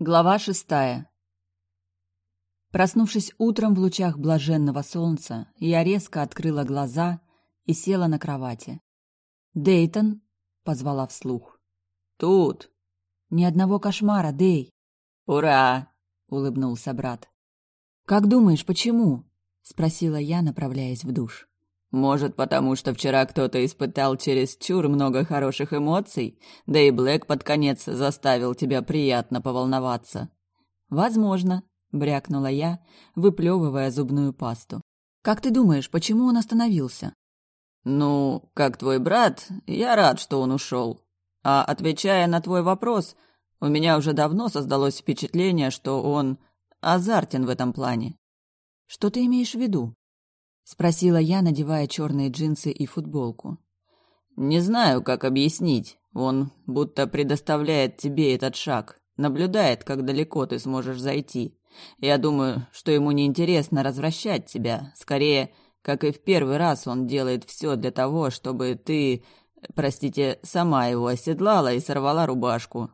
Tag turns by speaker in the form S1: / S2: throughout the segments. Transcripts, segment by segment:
S1: Глава шестая. Проснувшись утром в лучах блаженного солнца, я резко открыла глаза и села на кровати. «Дейтон?» — позвала вслух.
S2: «Тут!»
S1: «Ни одного кошмара, Дей!»
S2: «Ура!»
S1: — улыбнулся брат. «Как думаешь, почему?» — спросила я, направляясь в душ.
S2: Может, потому что вчера кто-то испытал через чур много хороших эмоций, да и Блэк под конец заставил тебя приятно поволноваться.
S1: Возможно, брякнула я, выплевывая зубную пасту. Как ты думаешь, почему он остановился?
S2: Ну, как твой брат, я рад, что он ушел. А отвечая на твой вопрос, у меня уже давно создалось впечатление, что он азартен в этом плане.
S1: Что ты имеешь в виду? Спросила я, надевая черные джинсы и футболку.
S2: Не знаю, как объяснить. Он будто предоставляет тебе этот шаг, наблюдает, как далеко ты сможешь зайти. Я думаю, что ему не интересно развращать тебя, скорее, как и в первый раз он делает все для того, чтобы ты, простите, сама его оседлала и сорвала рубашку.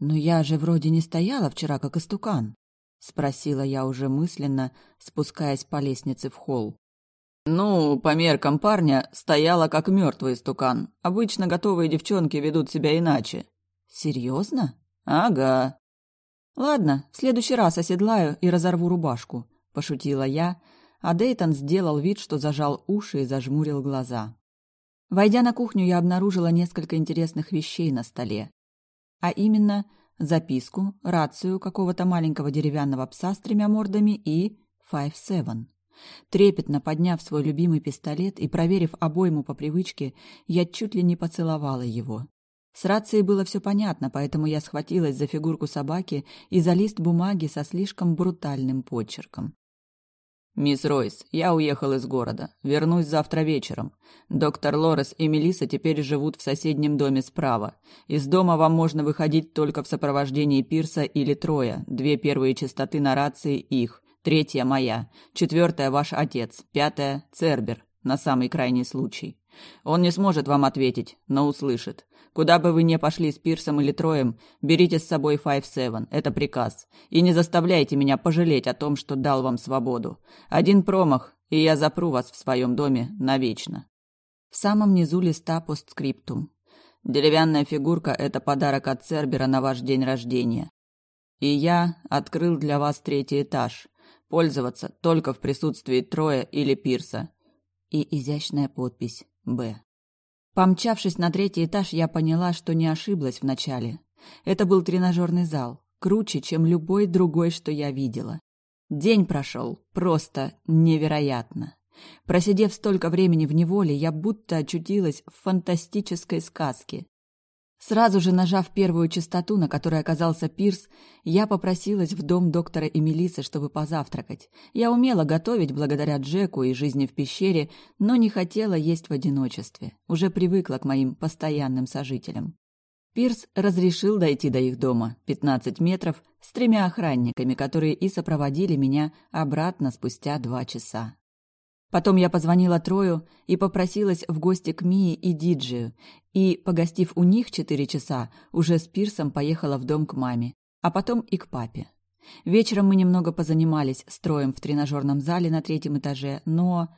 S1: Но я же вроде не стояла вчера как истукан, спросила я уже мысленно, спускаясь по лестнице в холл.
S2: Ну, по меркам парня, стояла как мертвый стукан. Обычно готовые девчонки ведут себя иначе.
S1: Серьезно?
S2: Ага.
S1: Ладно, в следующий раз оседлаю и разорву рубашку, пошутила я, а Дейтон сделал вид, что зажал уши и зажмурил глаза. Войдя на кухню, я обнаружила несколько интересных вещей на столе. А именно, записку, рацию какого-то маленького деревянного пса с тремя мордами и Five Seven. Трепетно подняв свой любимый пистолет и проверив обойму по привычке, я чуть ли не поцеловала его. С рацией было все понятно, поэтому я схватилась за фигурку собаки и за лист бумаги со слишком брутальным почерком.
S2: «Мисс Ройс, я уехал из города. Вернусь завтра вечером. Доктор Лорес и Мелиса теперь живут в соседнем доме справа. Из дома вам можно выходить только в сопровождении Пирса или Троя, две первые частоты на рации их третья моя, четвертая ваш отец, пятая Цербер, на самый крайний случай. Он не сможет вам ответить, но услышит. Куда бы вы ни пошли с Пирсом или Троем, берите с собой Five Seven, это приказ. И не заставляйте меня пожалеть о том, что дал вам свободу. Один промах, и я запру вас в своем доме навечно.
S1: В самом низу листа постскриптум.
S2: Деревянная фигурка – это подарок от Цербера на ваш день рождения. И я открыл для вас третий этаж. Пользоваться только в присутствии Троя или Пирса.
S1: И изящная подпись «Б». Помчавшись на третий этаж, я поняла, что не ошиблась вначале. Это был тренажерный зал, круче, чем любой другой, что я видела. День прошел просто невероятно. Просидев столько времени в неволе, я будто очутилась в фантастической сказке. Сразу же нажав первую частоту, на которой оказался Пирс, я попросилась в дом доктора Эмилисы, чтобы позавтракать. Я умела готовить благодаря Джеку и жизни в пещере, но не хотела есть в одиночестве. Уже привыкла к моим постоянным сожителям. Пирс разрешил дойти до их дома, 15 метров, с тремя охранниками, которые и сопроводили меня обратно спустя два часа. Потом я позвонила Трою и попросилась в гости к Мии и Диджию, и, погостив у них четыре часа, уже с Пирсом поехала в дом к маме, а потом и к папе. Вечером мы немного позанимались строем в тренажерном зале на третьем этаже, но...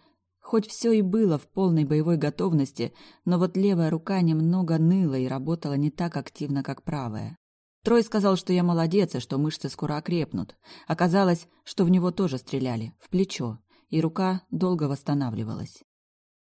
S1: Хоть все и было в полной боевой готовности, но вот левая рука немного ныла и работала не так активно, как правая. Трой сказал, что я молодец и что мышцы скоро окрепнут. Оказалось, что в него тоже стреляли, в плечо и рука долго восстанавливалась.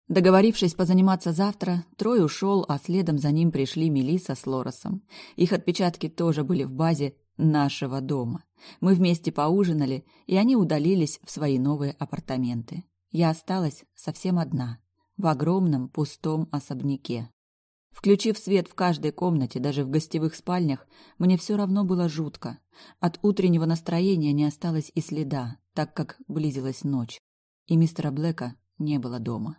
S1: Договорившись позаниматься завтра, Трой ушел, а следом за ним пришли Мелиса с Лоросом. Их отпечатки тоже были в базе нашего дома. Мы вместе поужинали, и они удалились в свои новые апартаменты. Я осталась совсем одна, в огромном пустом особняке. Включив свет в каждой комнате, даже в гостевых спальнях, мне все равно было жутко. От утреннего настроения не осталось и следа, так как близилась ночь и мистера Блэка не было дома.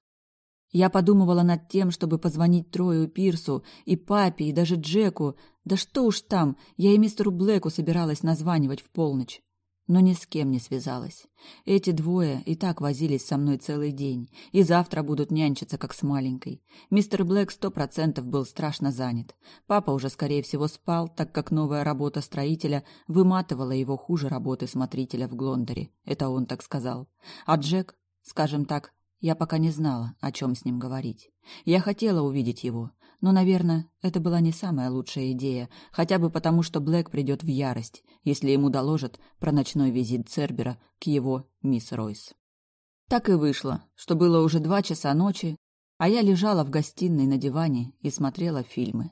S1: Я подумывала над тем, чтобы позвонить Трою Пирсу и папе, и даже Джеку. Да что уж там, я и мистеру Блэку собиралась названивать в полночь. Но ни с кем не связалась. Эти двое и так возились со мной целый день, и завтра будут нянчиться, как с маленькой. Мистер Блэк сто процентов был страшно занят. Папа уже, скорее всего, спал, так как новая работа строителя выматывала его хуже работы смотрителя в Глондоре. Это он так сказал. А Джек, скажем так, я пока не знала, о чем с ним говорить. Я хотела увидеть его, но, наверное, это была не самая лучшая идея, хотя бы потому, что Блэк придет в ярость, если ему доложат про ночной визит Цербера к его мисс Ройс. Так и вышло, что было уже два часа ночи, а я лежала в гостиной на диване и смотрела фильмы.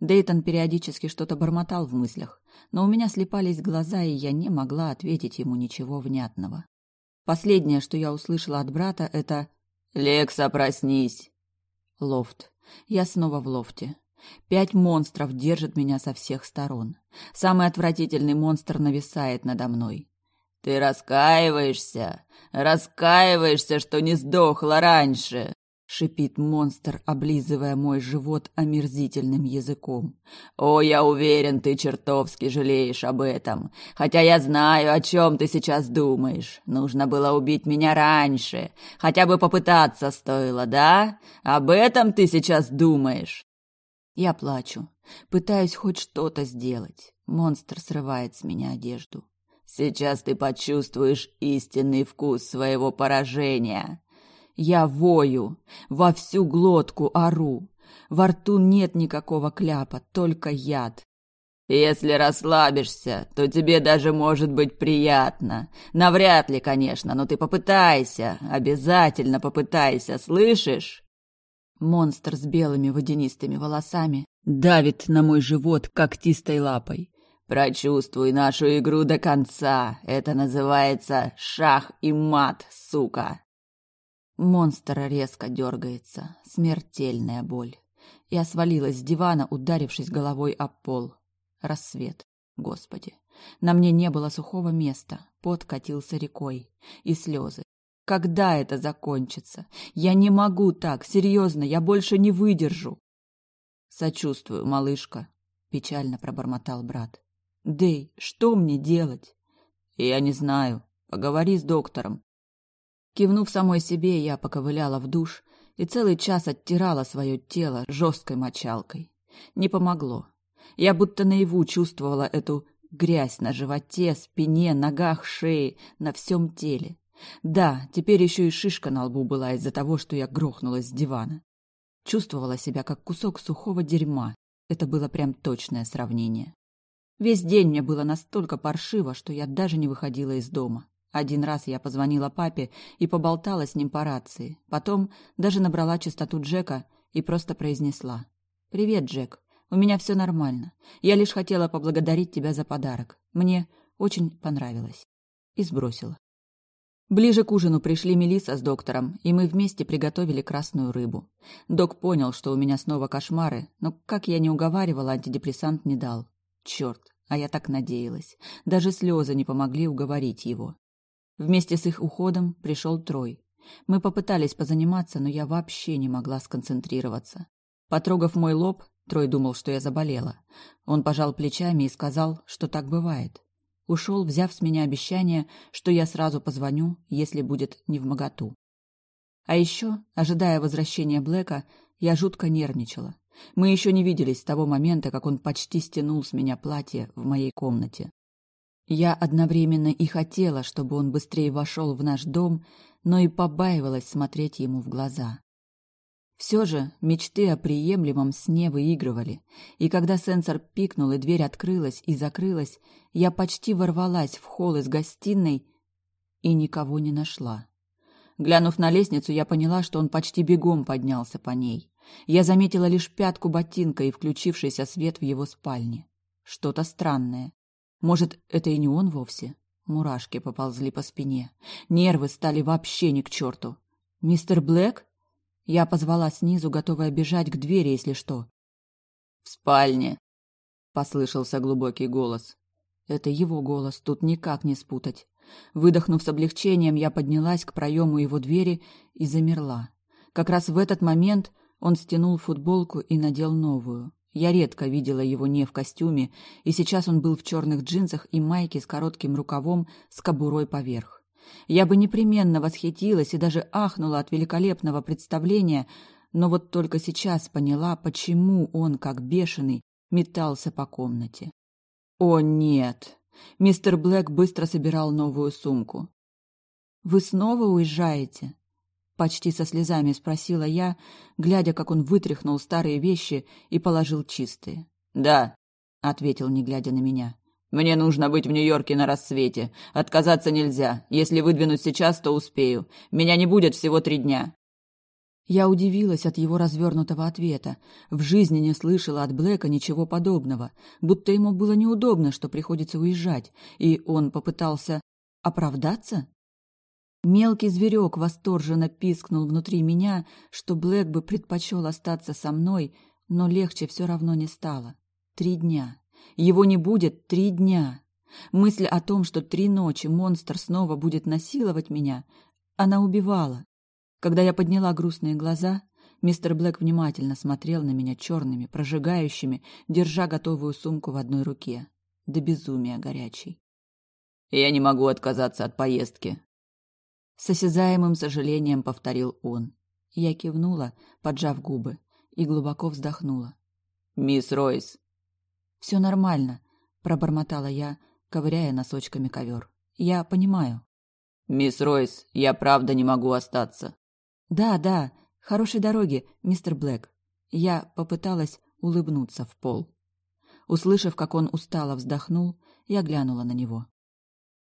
S1: Дейтон периодически что-то бормотал в мыслях, но у меня слепались глаза, и я не могла ответить ему ничего внятного. Последнее, что я услышала от брата, это «Лекса, проснись!» Лофт. Я снова в лофте. Пять монстров держат меня со всех сторон. Самый отвратительный монстр нависает надо мной. «Ты раскаиваешься? Раскаиваешься, что не сдохла раньше?» — шипит монстр, облизывая мой живот омерзительным языком. «О, я уверен, ты чертовски жалеешь об этом. Хотя я знаю, о чем ты сейчас думаешь. Нужно было убить меня раньше. Хотя бы попытаться стоило, да? Об этом ты сейчас думаешь?» Я плачу. Пытаюсь хоть что-то сделать. Монстр срывает с меня одежду. «Сейчас ты почувствуешь истинный вкус своего поражения», я вою, во всю глотку ору. Во рту нет никакого кляпа, только яд. Если расслабишься, то тебе даже может быть приятно. Навряд ли, конечно, но ты попытайся, обязательно попытайся, слышишь? Монстр с белыми водянистыми волосами давит на мой живот когтистой лапой. Прочувствуй нашу игру до конца. Это называется шах и мат, сука. Монстр резко дергается. Смертельная боль. Я свалилась с дивана, ударившись головой об пол. Рассвет. Господи. На мне не было сухого места. Пот катился рекой. И слезы. Когда это закончится? Я не могу так. Серьезно, я больше не выдержу. Сочувствую, малышка. Печально пробормотал брат. Дэй, что мне делать? Я не знаю. Поговори с доктором. Кивнув самой себе, я поковыляла в душ и целый час оттирала свое тело жесткой мочалкой. Не помогло. Я будто наяву чувствовала эту грязь на животе, спине, ногах, шее, на всем теле. Да, теперь еще и шишка на лбу была из-за того, что я грохнулась с дивана. Чувствовала себя как кусок сухого дерьма. Это было прям точное сравнение. Весь день мне было настолько паршиво, что я даже не выходила из дома. Один раз я позвонила папе и поболтала с ним по рации. Потом даже набрала частоту Джека и просто произнесла. «Привет, Джек. У меня все нормально. Я лишь хотела поблагодарить тебя за подарок. Мне очень понравилось». И сбросила. Ближе к ужину пришли Мелиса с доктором, и мы вместе приготовили красную рыбу. Док понял, что у меня снова кошмары, но, как я не уговаривала, антидепрессант не дал. Черт, а я так надеялась. Даже слезы не помогли уговорить его. Вместе с их уходом пришел Трой. Мы попытались позаниматься, но я вообще не могла сконцентрироваться. Потрогав мой лоб, Трой думал, что я заболела. Он пожал плечами и сказал, что так бывает. Ушел, взяв с меня обещание, что я сразу позвоню, если будет не в моготу. А еще, ожидая возвращения Блэка, я жутко нервничала. Мы еще не виделись с того момента, как он почти стянул с меня платье в моей комнате. Я одновременно и хотела, чтобы он быстрее вошел в наш дом, но и побаивалась смотреть ему в глаза. Все же мечты о приемлемом сне выигрывали, и когда сенсор пикнул и дверь открылась и закрылась, я почти ворвалась в холл из гостиной и никого не нашла. Глянув на лестницу, я поняла, что он почти бегом поднялся по ней. Я заметила лишь пятку ботинка и включившийся свет в его спальне. Что-то странное. Может, это и не он вовсе? Мурашки поползли по спине. Нервы стали вообще ни к черту. «Мистер Блэк?» Я позвала снизу, готовая бежать к двери, если что. «В спальне», — послышался глубокий голос. Это его голос, тут никак не спутать. Выдохнув с облегчением, я поднялась к проему его двери и замерла. Как раз в этот момент он стянул футболку и надел новую. Я редко видела его не в костюме, и сейчас он был в черных джинсах и майке с коротким рукавом с кобурой поверх. Я бы непременно восхитилась и даже ахнула от великолепного представления, но вот только сейчас поняла, почему он, как бешеный, метался по комнате. О, нет! Мистер Блэк быстро собирал новую сумку. «Вы снова уезжаете?» Почти со слезами спросила я, глядя, как он вытряхнул старые вещи и положил чистые.
S2: «Да», — ответил, не глядя на меня. «Мне нужно быть в Нью-Йорке на рассвете. Отказаться нельзя. Если выдвинусь сейчас, то успею. Меня не будет всего три дня».
S1: Я удивилась от его развернутого ответа. В жизни не слышала от Блэка ничего подобного, будто ему было неудобно, что приходится уезжать, и он попытался оправдаться? Мелкий зверек восторженно пискнул внутри меня, что Блэк бы предпочел остаться со мной, но легче все равно не стало. Три дня. Его не будет три дня. Мысль о том, что три ночи монстр снова будет насиловать меня, она убивала. Когда я подняла грустные глаза, мистер Блэк внимательно смотрел на меня черными, прожигающими, держа готовую сумку в одной руке. До безумия горячий.
S2: «Я не могу отказаться от поездки», —
S1: с осязаемым сожалением повторил он. Я кивнула, поджав губы, и глубоко вздохнула.
S2: «Мисс Ройс!»
S1: «Все нормально», — пробормотала я, ковыряя носочками ковер. «Я понимаю».
S2: «Мисс Ройс, я правда не могу остаться».
S1: «Да, да, хорошей дороги, мистер Блэк». Я попыталась улыбнуться в пол. Услышав, как он устало вздохнул, я глянула на него.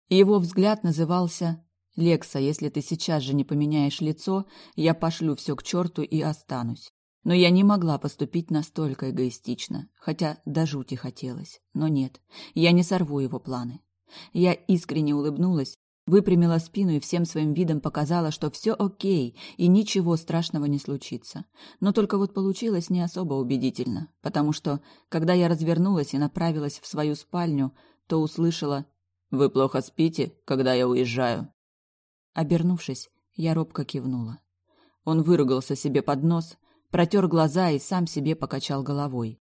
S1: Его взгляд назывался «Лекса, если ты сейчас же не поменяешь лицо, я пошлю все к черту и останусь». Но я не могла поступить настолько эгоистично, хотя до жути хотелось. Но нет, я не сорву его планы. Я искренне улыбнулась Выпрямила спину и всем своим видом показала, что все окей и ничего страшного не случится. Но только вот получилось не особо убедительно, потому что, когда я развернулась и направилась в свою спальню, то услышала «Вы плохо спите, когда я уезжаю?» Обернувшись, я робко кивнула. Он выругался себе под нос, протер глаза и сам себе покачал головой.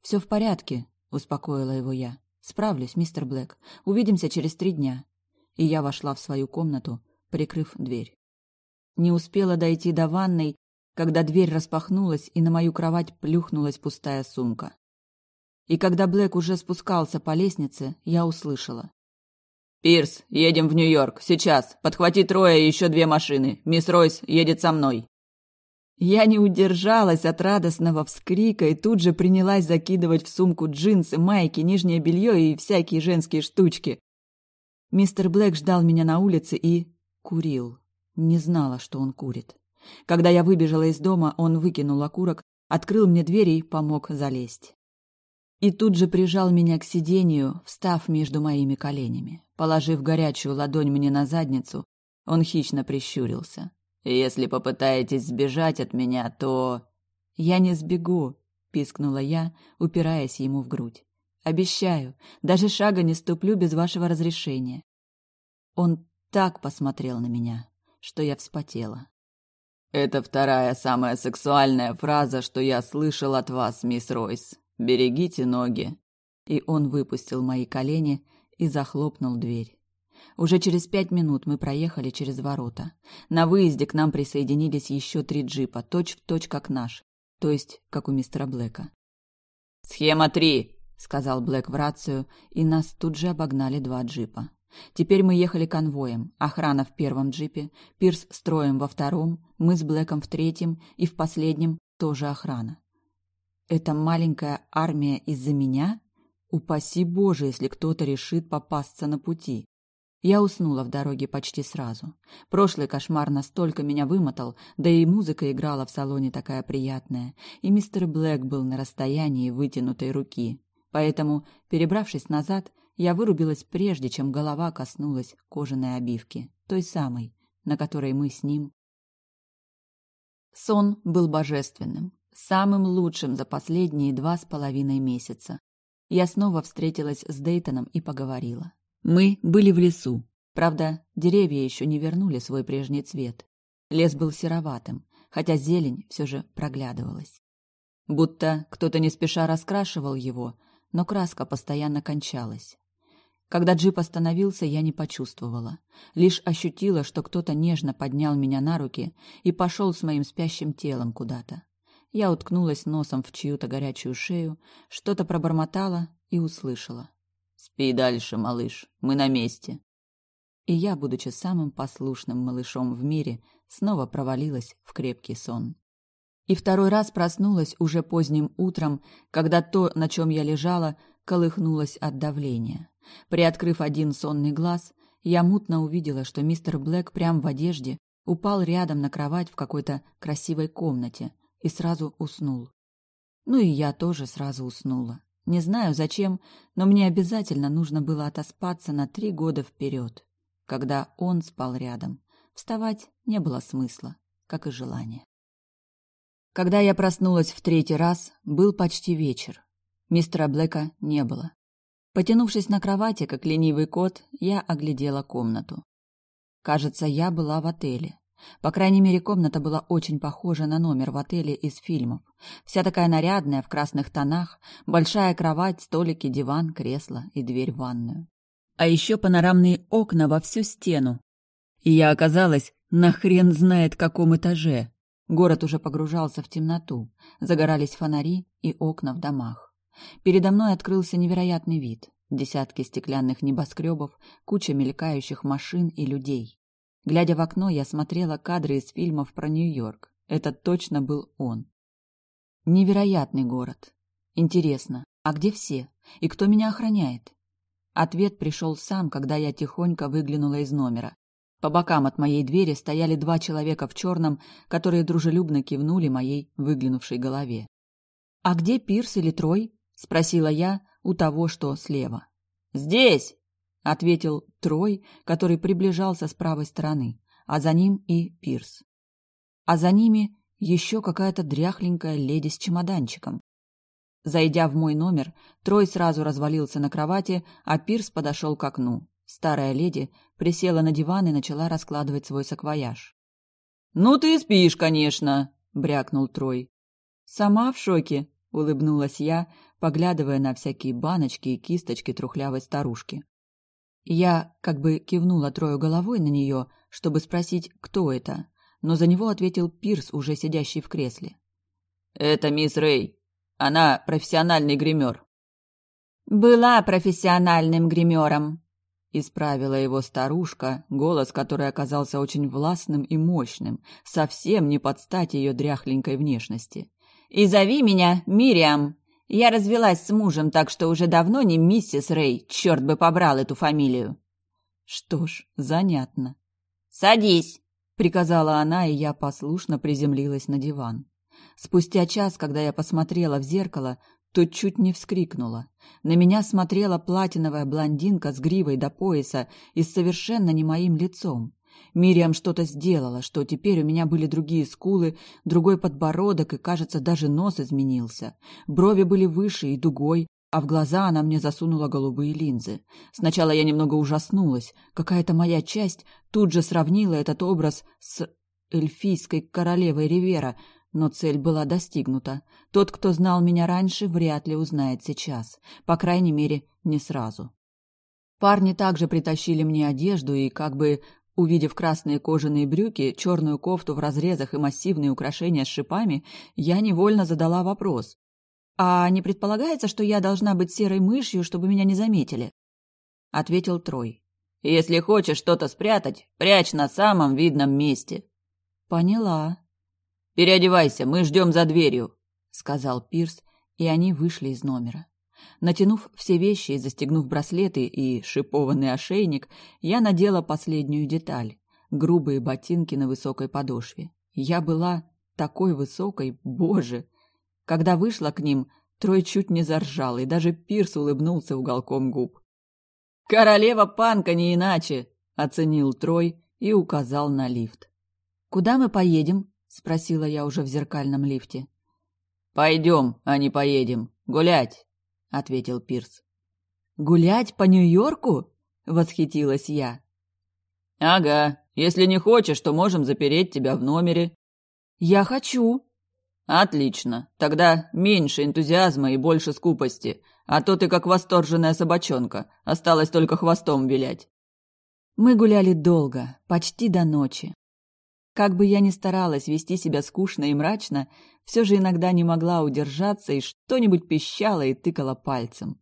S1: «Все в порядке», — успокоила его я. «Справлюсь, мистер Блэк. Увидимся через три дня» и я вошла в свою комнату, прикрыв дверь. Не успела дойти до ванной, когда дверь распахнулась, и на мою кровать плюхнулась пустая сумка. И когда Блэк уже спускался по лестнице, я услышала.
S2: «Пирс, едем в Нью-Йорк. Сейчас. Подхвати трое и еще две машины. Мисс Ройс едет со мной».
S1: Я не удержалась от радостного вскрика и тут же принялась закидывать в сумку джинсы, майки, нижнее белье и всякие женские штучки. Мистер Блэк ждал меня на улице и... курил. Не знала, что он курит. Когда я выбежала из дома, он выкинул окурок, открыл мне дверь и помог залезть. И тут же прижал меня к сиденью, встав между моими коленями. Положив горячую ладонь мне на задницу, он хищно прищурился.
S2: «Если попытаетесь сбежать от меня, то...»
S1: «Я не сбегу», — пискнула я, упираясь ему в грудь. Обещаю, даже шага не ступлю без вашего разрешения. Он так посмотрел на меня, что я вспотела.
S2: Это вторая самая сексуальная фраза, что я слышал от вас, мисс Ройс. Берегите ноги.
S1: И он выпустил мои колени и захлопнул дверь. Уже через пять минут мы проехали через ворота. На выезде к нам присоединились еще три джипа, точь-в-точь как наш, то есть как у мистера Блэка.
S2: «Схема три!»
S1: сказал Блэк в рацию, и нас тут же обогнали два джипа. Теперь мы ехали конвоем. Охрана в первом джипе, Пирс строем во втором, мы с Блэком в третьем и в последнем тоже охрана. Это маленькая армия из-за меня? Упаси Боже, если кто-то решит попасться на пути. Я уснула в дороге почти сразу. Прошлый кошмар настолько меня вымотал, да и музыка играла в салоне такая приятная, и мистер Блэк был на расстоянии вытянутой руки. Поэтому, перебравшись назад, я вырубилась прежде, чем голова коснулась кожаной обивки, той самой, на которой мы с ним. Сон был божественным, самым лучшим за последние два с половиной месяца. Я снова встретилась с Дейтоном и поговорила. Мы были в лесу. Правда, деревья еще не вернули свой прежний цвет. Лес был сероватым, хотя зелень все же проглядывалась. будто кто-то не спеша раскрашивал его, но краска постоянно кончалась. Когда джип остановился, я не почувствовала. Лишь ощутила, что кто-то нежно поднял меня на руки и пошел с моим спящим телом куда-то. Я уткнулась носом в чью-то горячую шею, что-то пробормотала и услышала.
S2: «Спи дальше, малыш, мы на месте».
S1: И я, будучи самым послушным малышом в мире, снова провалилась в крепкий сон. И второй раз проснулась уже поздним утром, когда то, на чем я лежала, колыхнулось от давления. Приоткрыв один сонный глаз, я мутно увидела, что мистер Блэк прямо в одежде упал рядом на кровать в какой-то красивой комнате и сразу уснул. Ну и я тоже сразу уснула. Не знаю зачем, но мне обязательно нужно было отоспаться на три года вперед. Когда он спал рядом, вставать не было смысла, как и желания. Когда я проснулась в третий раз, был почти вечер. Мистера Блэка не было. Потянувшись на кровати, как ленивый кот, я оглядела комнату. Кажется, я была в отеле. По крайней мере, комната была очень похожа на номер в отеле из фильмов. Вся такая нарядная, в красных тонах, большая кровать, столики, диван, кресло и дверь в ванную. А еще панорамные окна во всю стену. И я оказалась на хрен знает каком этаже. Город уже погружался в темноту, загорались фонари и окна в домах. Передо мной открылся невероятный вид. Десятки стеклянных небоскребов, куча мелькающих машин и людей. Глядя в окно, я смотрела кадры из фильмов про Нью-Йорк. Это точно был он. Невероятный город. Интересно, а где все? И кто меня охраняет? Ответ пришел сам, когда я тихонько выглянула из номера. По бокам от моей двери стояли два человека в черном, которые дружелюбно кивнули моей выглянувшей голове. «А где Пирс или Трой?» — спросила я у того, что слева.
S2: «Здесь!»
S1: — ответил Трой, который приближался с правой стороны, а за ним и Пирс. А за ними еще какая-то дряхленькая леди с чемоданчиком. Зайдя в мой номер, Трой сразу развалился на кровати, а Пирс подошел к окну. Старая леди присела на диван и начала раскладывать свой саквояж.
S2: «Ну ты спишь, конечно!» — брякнул Трой.
S1: «Сама в шоке!» — улыбнулась я, поглядывая на всякие баночки и кисточки трухлявой старушки. Я как бы кивнула Трою головой на нее, чтобы спросить, кто это, но за него ответил Пирс, уже сидящий в кресле.
S2: «Это мисс Рэй. Она профессиональный гример».
S3: «Была профессиональным гримером», —
S1: исправила его старушка, голос которой оказался очень властным и мощным, совсем не под стать ее дряхленькой внешности.
S3: «И зови меня Мириам». Я развелась с мужем, так что уже давно не миссис Рэй, черт бы побрал эту фамилию.
S1: Что ж, занятно.
S3: Садись,
S1: приказала она, и я послушно приземлилась на диван. Спустя час, когда я посмотрела в зеркало, то чуть не вскрикнула. На меня смотрела платиновая блондинка с гривой до пояса и с совершенно не моим лицом. Мириам что-то сделала, что теперь у меня были другие скулы, другой подбородок и, кажется, даже нос изменился. Брови были выше и дугой, а в глаза она мне засунула голубые линзы. Сначала я немного ужаснулась. Какая-то моя часть тут же сравнила этот образ с эльфийской королевой Ривера, но цель была достигнута. Тот, кто знал меня раньше, вряд ли узнает сейчас. По крайней мере, не сразу. Парни также притащили мне одежду и как бы Увидев красные кожаные брюки, черную кофту в разрезах и массивные украшения с шипами, я невольно задала вопрос. «А не предполагается, что я должна быть серой мышью, чтобы меня не заметили?» Ответил Трой.
S2: «Если хочешь что-то спрятать, прячь на самом видном месте».
S1: «Поняла».
S2: «Переодевайся, мы ждем за дверью», — сказал
S1: Пирс, и они вышли из номера. Натянув все вещи и застегнув браслеты и шипованный ошейник, я надела последнюю деталь — грубые ботинки на высокой подошве. Я была такой высокой, боже! Когда вышла к ним, Трой чуть не заржал, и даже Пирс улыбнулся уголком губ.
S2: «Королева панка не иначе!» — оценил Трой и указал на лифт.
S1: «Куда мы поедем?» — спросила я уже в зеркальном лифте.
S2: «Пойдем, а не поедем. Гулять!» — ответил Пирс.
S1: «Гулять по Нью-Йорку?» — восхитилась я.
S2: «Ага. Если не хочешь, то можем запереть тебя в номере».
S1: «Я хочу».
S2: Отлично. Тогда меньше энтузиазма и больше скупости. А то ты как восторженная собачонка. Осталось только хвостом вилять.
S1: Мы гуляли долго, почти до ночи. Как бы я ни старалась вести себя скучно и мрачно, все же иногда не могла удержаться и что-нибудь пищала и тыкала пальцем.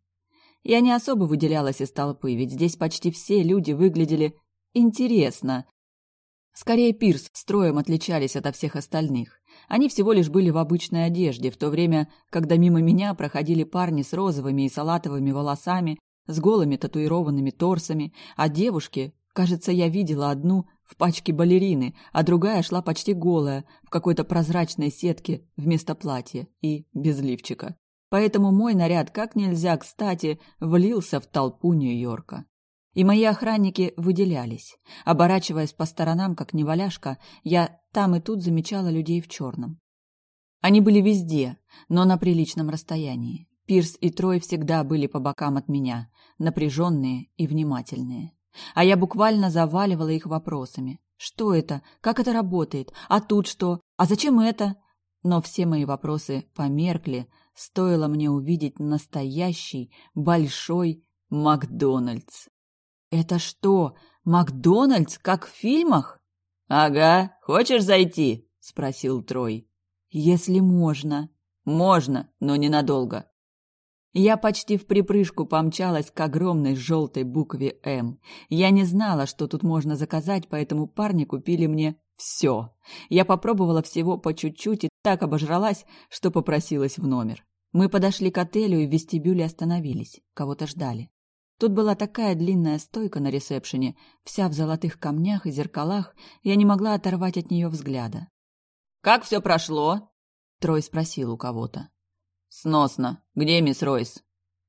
S1: Я не особо выделялась из толпы, ведь здесь почти все люди выглядели интересно. Скорее, Пирс с Троем отличались ото всех остальных. Они всего лишь были в обычной одежде, в то время, когда мимо меня проходили парни с розовыми и салатовыми волосами, с голыми татуированными торсами, а девушки, кажется, я видела одну в пачке балерины, а другая шла почти голая, в какой-то прозрачной сетке вместо платья и без лифчика. Поэтому мой наряд как нельзя кстати влился в толпу Нью-Йорка. И мои охранники выделялись. Оборачиваясь по сторонам, как неваляшка, я там и тут замечала людей в черном. Они были везде, но на приличном расстоянии. Пирс и Трой всегда были по бокам от меня, напряженные и внимательные. А я буквально заваливала их вопросами. Что это? Как это работает? А тут что? А зачем это? Но все мои вопросы померкли, стоило мне увидеть настоящий большой Макдональдс. «Это что, Макдональдс, как в фильмах?»
S2: «Ага, хочешь зайти?» — спросил Трой.
S1: «Если можно».
S2: «Можно, но ненадолго».
S1: Я почти в припрыжку помчалась к огромной желтой букве «М». Я не знала, что тут можно заказать, поэтому парни купили мне все. Я попробовала всего по чуть-чуть и так обожралась, что попросилась в номер. Мы подошли к отелю и в вестибюле остановились. Кого-то ждали. Тут была такая длинная стойка на ресепшене, вся в золотых камнях и зеркалах, я не могла оторвать от нее взгляда.
S2: «Как все прошло?»
S1: Трой спросил у кого-то.
S2: «Сносно. Где мисс Ройс?»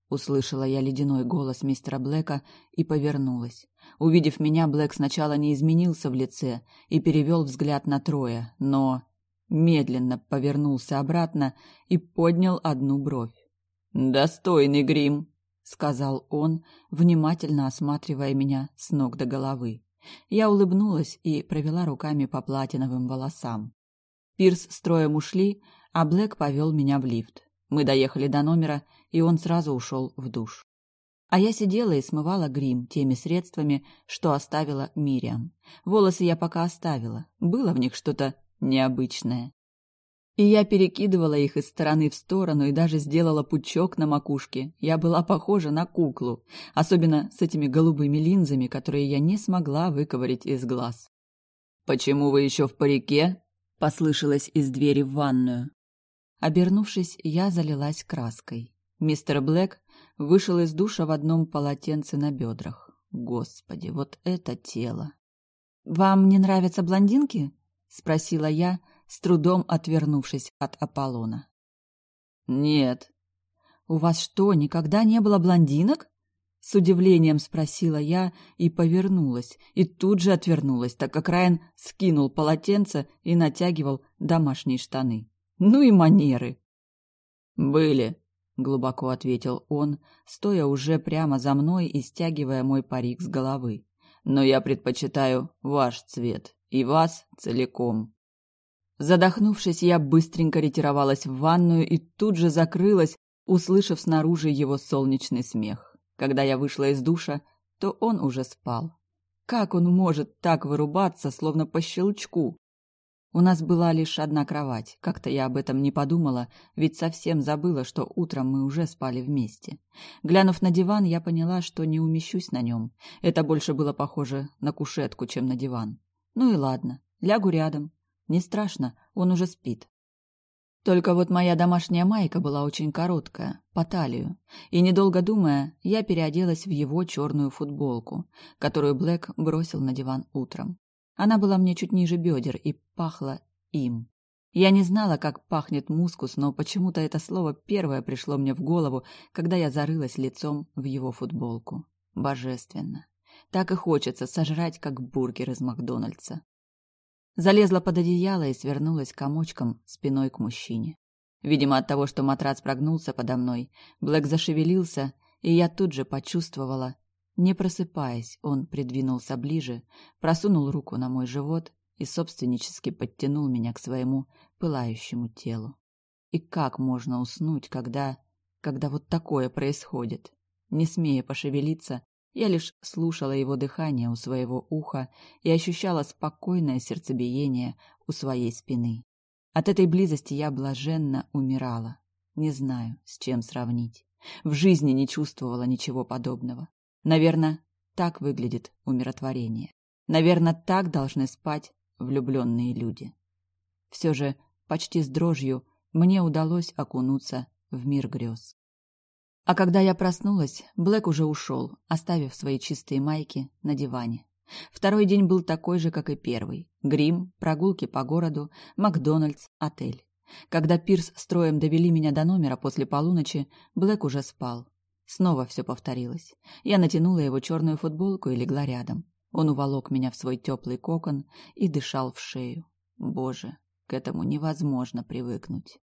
S1: Услышала я ледяной голос мистера Блэка и повернулась. Увидев меня, Блэк сначала не изменился в лице и перевел взгляд на Троя, но медленно повернулся обратно и поднял одну бровь.
S2: «Достойный грим», —
S1: сказал он, внимательно осматривая меня с ног до головы. Я улыбнулась и провела руками по платиновым волосам. Пирс с Троем ушли, а Блэк повел меня в лифт. Мы доехали до номера, и он сразу ушел в душ. А я сидела и смывала грим теми средствами, что оставила Мириам. Волосы я пока оставила, было в них что-то необычное. И я перекидывала их из стороны в сторону и даже сделала пучок на макушке. Я была похожа на куклу, особенно с этими голубыми линзами, которые я не смогла выковырить из глаз.
S2: «Почему вы еще в парике?»
S1: — послышалось из двери в ванную. Обернувшись, я залилась краской. Мистер Блэк вышел из душа в одном полотенце на бедрах. Господи, вот это тело! «Вам не нравятся блондинки?» — спросила я, с трудом отвернувшись от Аполлона.
S2: «Нет».
S1: «У вас что, никогда не было блондинок?» С удивлением спросила я и повернулась, и тут же отвернулась, так как Райан скинул полотенце и натягивал домашние штаны. Ну и манеры.
S2: Были,
S1: глубоко ответил он, стоя уже прямо за мной и стягивая мой парик с головы.
S2: Но я предпочитаю ваш цвет и вас целиком.
S1: Задохнувшись, я быстренько ретировалась в ванную и тут же закрылась, услышав снаружи его солнечный смех. Когда я вышла из душа, то он уже спал. Как он может так вырубаться, словно по щелчку? У нас была лишь одна кровать. Как-то я об этом не подумала, ведь совсем забыла, что утром мы уже спали вместе. Глянув на диван, я поняла, что не умещусь на нем. Это больше было похоже на кушетку, чем на диван. Ну и ладно, лягу рядом. Не страшно, он уже спит. Только вот моя домашняя майка была очень короткая, по талию, и, недолго думая, я переоделась в его черную футболку, которую Блэк бросил на диван утром. Она была мне чуть ниже бедер и пахла им. Я не знала, как пахнет мускус, но почему-то это слово первое пришло мне в голову, когда я зарылась лицом в его футболку. Божественно. Так и хочется сожрать, как бургер из Макдональдса. Залезла под одеяло и свернулась комочком спиной к мужчине. Видимо, от того, что матрац прогнулся подо мной, Блэк зашевелился, и я тут же почувствовала, не просыпаясь, он придвинулся ближе, просунул руку на мой живот и собственнически подтянул меня к своему пылающему телу. И как можно уснуть, когда... когда вот такое происходит? Не смея пошевелиться, я лишь слушала его дыхание у своего уха и ощущала спокойное сердцебиение у своей спины. От этой близости я блаженно умирала. Не знаю, с чем сравнить. В жизни не чувствовала ничего подобного. Наверное, так выглядит умиротворение. Наверное, так должны спать влюбленные люди. Все же, почти с дрожью, мне удалось окунуться в мир грез. А когда я проснулась, Блэк уже ушел, оставив свои чистые майки на диване. Второй день был такой же, как и первый. Грим, прогулки по городу, Макдональдс, отель. Когда Пирс с троем довели меня до номера после полуночи, Блэк уже спал. Снова все повторилось. Я натянула его черную футболку и легла рядом. Он уволок меня в свой теплый кокон и дышал в шею. Боже, к этому невозможно привыкнуть.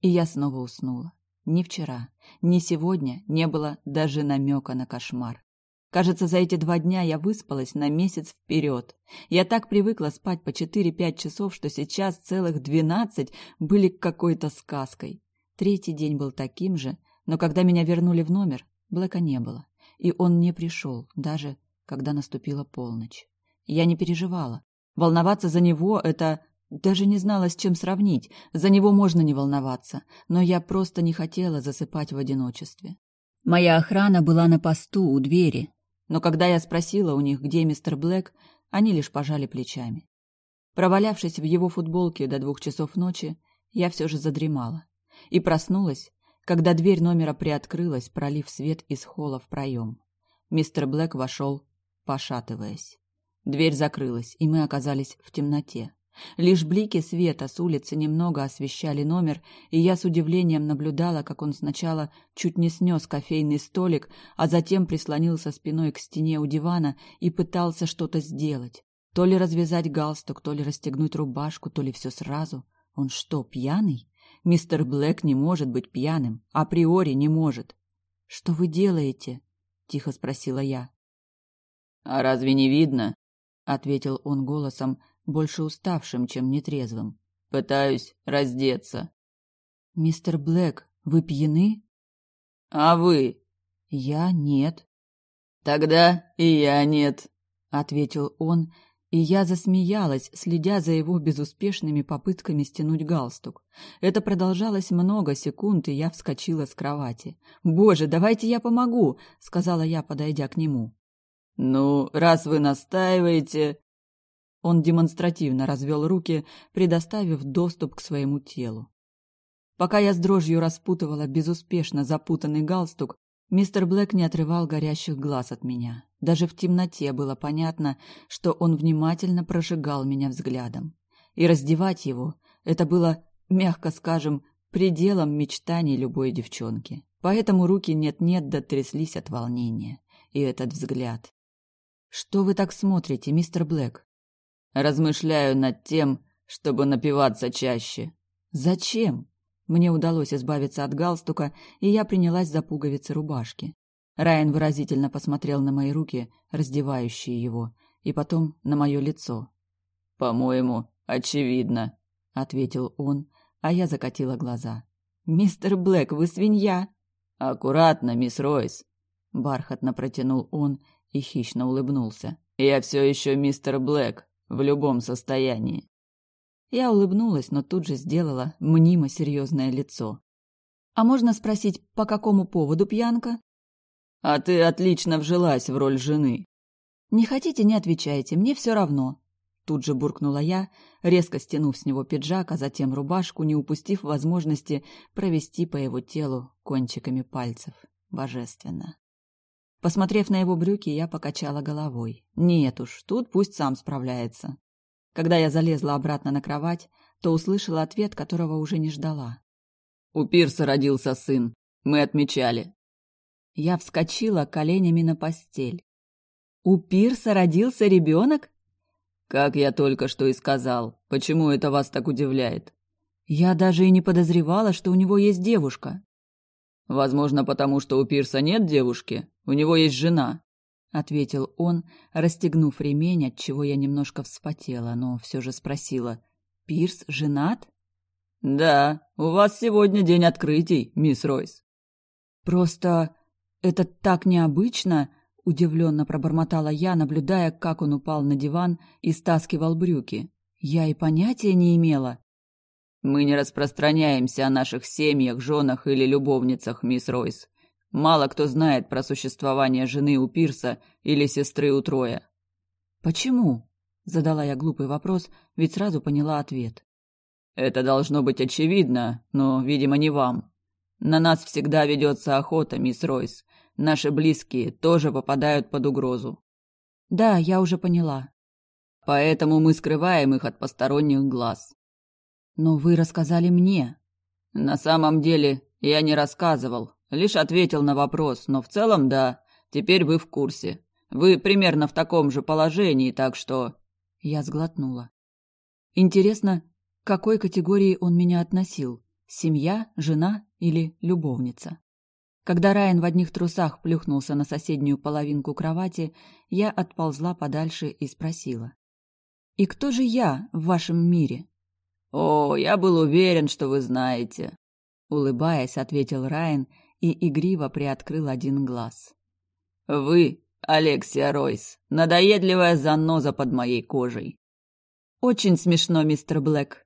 S1: И я снова уснула. Ни вчера, ни сегодня не было даже намека на кошмар. Кажется, за эти два дня я выспалась на месяц вперед. Я так привыкла спать по 4-5 часов, что сейчас целых 12 были какой-то сказкой. Третий день был таким же, но когда меня вернули в номер, Блэка не было. И он не пришел, даже когда наступила полночь. Я не переживала. Волноваться за него — это даже не знала, с чем сравнить. За него можно не волноваться, но я просто не хотела засыпать в одиночестве. Моя охрана была на посту у двери, но когда я спросила у них, где мистер Блэк, они лишь пожали плечами. Провалявшись в его футболке до двух часов ночи, я все же задремала и проснулась, когда дверь номера приоткрылась, пролив свет из холла в проем. Мистер Блэк вошел, пошатываясь. Дверь закрылась, и мы оказались в темноте. Лишь блики света с улицы немного освещали номер, и я с удивлением наблюдала, как он сначала чуть не снес кофейный столик, а затем прислонился спиной к стене у дивана и пытался что-то сделать. То ли развязать галстук, то ли расстегнуть рубашку, то ли все сразу. Он что, пьяный? Мистер Блэк не может быть пьяным, априори не может. «Что вы делаете?» — тихо спросила я.
S2: «А разве не видно?»
S1: — ответил он голосом, больше уставшим, чем нетрезвым.
S2: Пытаюсь раздеться.
S1: Мистер Блэк, вы пьяны?
S2: А вы?
S1: Я нет.
S2: Тогда и я нет,
S1: ответил он, и я засмеялась, следя за его безуспешными попытками стянуть галстук. Это продолжалось много секунд, и я вскочила с кровати. «Боже, давайте я помогу!» — сказала я, подойдя к нему.
S2: «Ну, раз вы настаиваете...»
S1: Он демонстративно развел руки, предоставив доступ к своему телу. Пока я с дрожью распутывала безуспешно запутанный галстук, мистер Блэк не отрывал горящих глаз от меня. Даже в темноте было понятно, что он внимательно прожигал меня взглядом. И раздевать его — это было, мягко скажем, пределом мечтаний любой девчонки. Поэтому руки нет-нет дотряслись от волнения. И этот взгляд. «Что вы так смотрите, мистер Блэк?»
S2: Размышляю над тем, чтобы напиваться чаще.
S1: Зачем? Мне удалось избавиться от галстука, и я принялась за пуговицы рубашки. Райан выразительно посмотрел на мои руки, раздевающие его, и потом на мое лицо.
S2: «По-моему, очевидно», — ответил он, а я закатила глаза.
S1: «Мистер Блэк, вы свинья!»
S2: «Аккуратно, мисс Ройс!»
S1: — бархатно протянул он и хищно улыбнулся.
S2: «Я все еще мистер Блэк, в любом состоянии.
S1: Я улыбнулась, но тут же сделала мнимо серьезное лицо. «А можно спросить, по какому поводу пьянка?»
S2: «А ты отлично вжилась в роль жены».
S1: «Не хотите, не отвечайте, мне все равно». Тут же буркнула я, резко стянув с него пиджак, а затем рубашку, не упустив возможности провести по его телу кончиками пальцев. Божественно. Посмотрев на его брюки, я покачала головой. Нет уж, тут пусть сам справляется. Когда я залезла обратно на кровать, то услышала ответ, которого уже не ждала.
S2: «У Пирса родился сын. Мы отмечали».
S1: Я вскочила коленями на постель. «У Пирса родился ребенок?»
S2: «Как я только что и сказал. Почему это вас так удивляет?»
S1: «Я даже и не подозревала, что у него есть девушка».
S2: «Возможно, потому что у Пирса нет девушки. У него есть жена», —
S1: ответил он, расстегнув ремень, от чего я немножко вспотела, но все же спросила. «Пирс женат?»
S2: «Да, у вас сегодня день открытий, мисс Ройс».
S1: «Просто это так необычно», — удивленно пробормотала я, наблюдая, как он упал на диван и стаскивал брюки. «Я и понятия не имела».
S2: «Мы не распространяемся о наших семьях, женах или любовницах, мисс Ройс. Мало кто знает про существование жены у Пирса или сестры у Троя».
S1: «Почему?» — задала я глупый вопрос, ведь сразу поняла ответ.
S2: Это должно быть очевидно, но, видимо, не вам. На нас всегда ведется охота, мисс Ройс. Наши близкие тоже попадают под угрозу.
S1: Да, я уже поняла.
S2: Поэтому мы скрываем их от посторонних глаз.
S1: Но вы рассказали мне.
S2: На самом деле, я не рассказывал, лишь ответил на вопрос, но в целом да. Теперь вы в курсе. Вы примерно в таком же положении, так что
S1: я сглотнула. Интересно, к какой категории он меня относил? Семья, жена или любовница? Когда Райан в одних трусах плюхнулся на соседнюю половинку кровати, я отползла подальше и спросила. «И кто же я в вашем мире?»
S2: «О, я был уверен, что вы знаете», — улыбаясь, ответил Райан и игриво приоткрыл один глаз. «Вы, Алексия Ройс, надоедливая заноза под моей кожей».
S1: «Очень смешно, мистер Блэк»,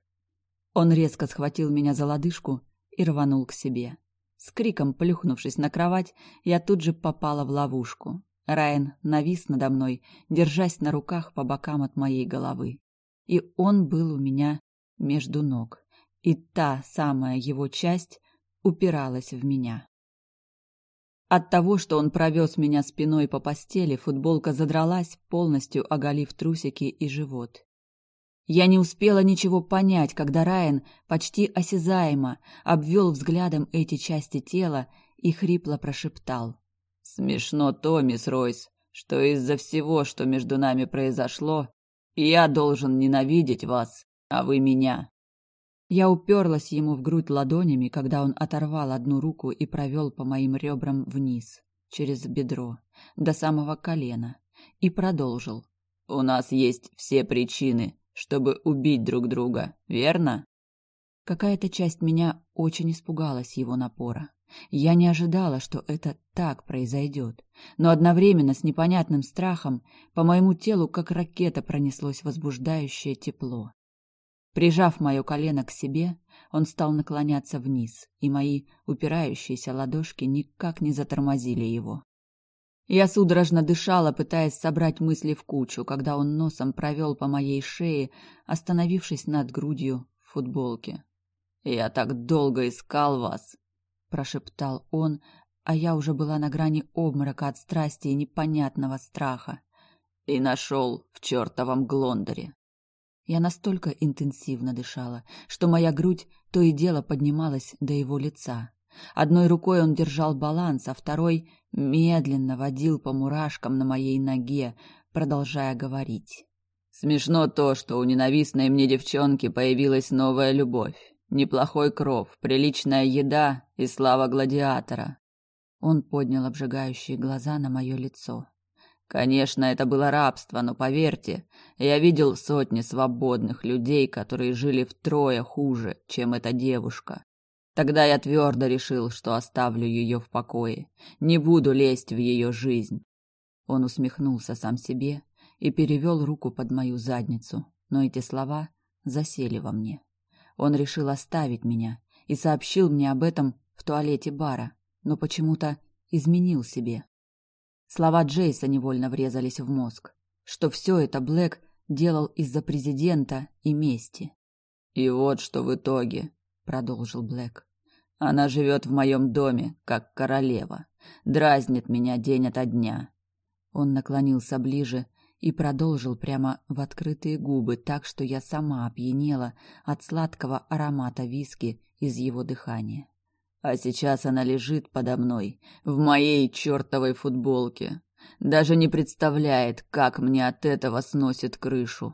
S1: он резко схватил меня за лодыжку и рванул к себе. С криком плюхнувшись на кровать, я тут же попала в ловушку. Райан навис надо мной, держась на руках по бокам от моей головы. И он был у меня между ног. И та самая его часть упиралась в меня. От того, что он провез меня спиной по постели, футболка задралась, полностью оголив трусики и живот. Я не успела ничего понять, когда Райан почти осязаемо обвел взглядом эти части тела и хрипло прошептал.
S2: «Смешно то, мисс Ройс, что из-за всего, что между нами произошло, я должен ненавидеть вас, а вы меня».
S1: Я уперлась ему в грудь ладонями, когда он оторвал одну руку и провел по моим ребрам вниз, через бедро, до самого колена, и продолжил.
S2: «У нас есть все причины, чтобы убить друг друга, верно?
S1: Какая-то часть меня очень испугалась его напора. Я не ожидала, что это так произойдет, но одновременно с непонятным страхом по моему телу как ракета пронеслось возбуждающее тепло. Прижав мое колено к себе, он стал наклоняться вниз, и мои упирающиеся ладошки никак не затормозили его. Я судорожно дышала, пытаясь собрать мысли в кучу, когда он носом провел по моей шее, остановившись над грудью в футболке.
S2: «Я так долго искал вас!» – прошептал он, а я уже была на грани обморока от страсти и непонятного страха. «И нашел в чертовом Глондоре!»
S1: Я настолько интенсивно дышала, что моя грудь то и дело поднималась до его лица. Одной рукой он держал баланс, а второй медленно водил по мурашкам на моей ноге, продолжая говорить.
S2: «Смешно то, что у ненавистной мне девчонки появилась новая любовь. Неплохой кров, приличная еда и слава гладиатора».
S1: Он поднял обжигающие глаза на мое лицо.
S2: Конечно, это было рабство, но поверьте, я видел сотни свободных людей, которые жили втрое хуже, чем эта девушка. Тогда я твердо решил, что оставлю ее в покое, не буду лезть в ее жизнь.
S1: Он усмехнулся сам себе и перевел руку под мою задницу, но эти слова засели во мне. Он решил оставить меня и сообщил мне об этом в туалете бара, но почему-то изменил себе. Слова Джейса невольно врезались в мозг, что все это Блэк делал из-за президента и мести.
S2: «И вот что в итоге», — продолжил Блэк. Она живет в моем доме, как королева, дразнит меня день ото дня.
S1: Он наклонился ближе и продолжил прямо в открытые губы, так что я сама опьянела от сладкого аромата виски из его дыхания.
S2: А сейчас она лежит подо мной, в моей чертовой футболке. Даже не представляет, как мне от этого сносит крышу.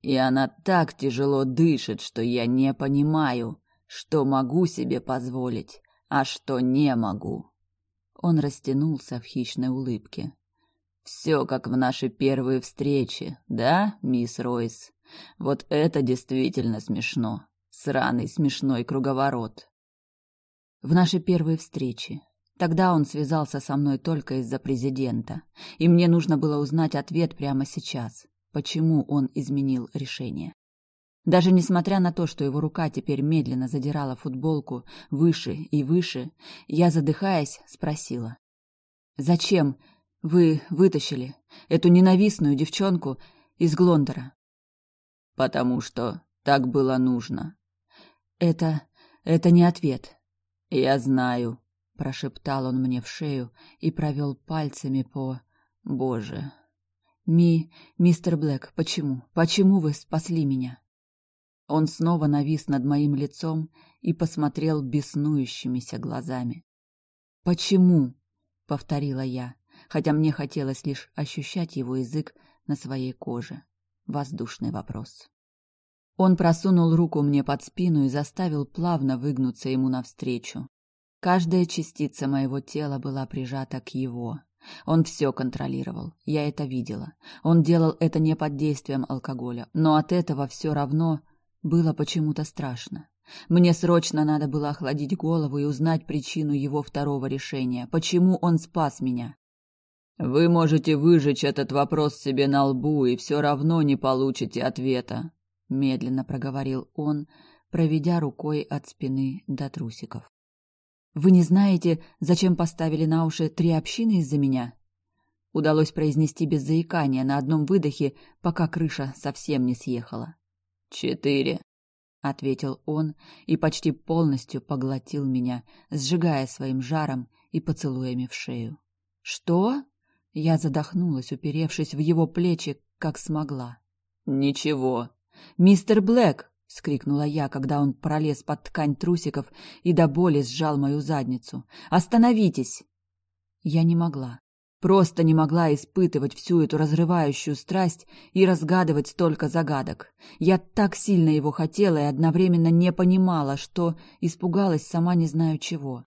S2: И она так тяжело дышит, что я не понимаю, что могу себе позволить, а что не могу.
S1: Он растянулся в хищной улыбке.
S2: Все как в нашей первой встрече, да, мисс Ройс? Вот это действительно смешно. Сраный смешной круговорот. В нашей первой встрече. Тогда он связался со мной только из-за президента, и мне нужно было узнать ответ прямо сейчас, почему он изменил решение. Даже несмотря на то, что его рука теперь медленно задирала футболку выше и выше, я, задыхаясь, спросила. «Зачем вы вытащили эту ненавистную девчонку из Глондора?» «Потому что так было нужно». «Это... это не ответ». «Я знаю», — прошептал он мне в шею и провел пальцами по... Боже. «Ми... мистер Блэк, почему? Почему вы спасли меня?» Он снова навис над моим лицом и посмотрел беснующимися глазами. «Почему?» — повторила я, хотя мне хотелось лишь ощущать его язык на своей коже. Воздушный вопрос. Он просунул руку мне под спину и заставил плавно выгнуться ему навстречу. Каждая частица моего тела была прижата к его. Он все контролировал, я это видела. Он делал это не под действием алкоголя, но от этого все равно было почему-то страшно. Мне срочно надо было охладить голову и узнать причину его второго решения. Почему он спас меня? Вы можете выжечь этот вопрос себе на лбу и все равно не получите ответа, медленно проговорил он, проведя рукой от спины до трусиков. Вы не знаете, зачем поставили на уши три общины из-за меня? Удалось произнести без заикания на одном выдохе, пока крыша совсем не съехала. «Четыре», — ответил он и почти полностью поглотил меня, сжигая своим жаром и поцелуями в шею. «Что?» Я задохнулась, уперевшись в его плечи, как смогла. «Ничего». «Мистер Блэк!» — скрикнула я, когда он пролез под ткань трусиков и до боли сжал мою задницу. «Остановитесь!» Я не могла. Просто не могла испытывать всю эту разрывающую страсть и разгадывать столько загадок. Я так сильно его хотела и одновременно не понимала, что испугалась сама не знаю чего.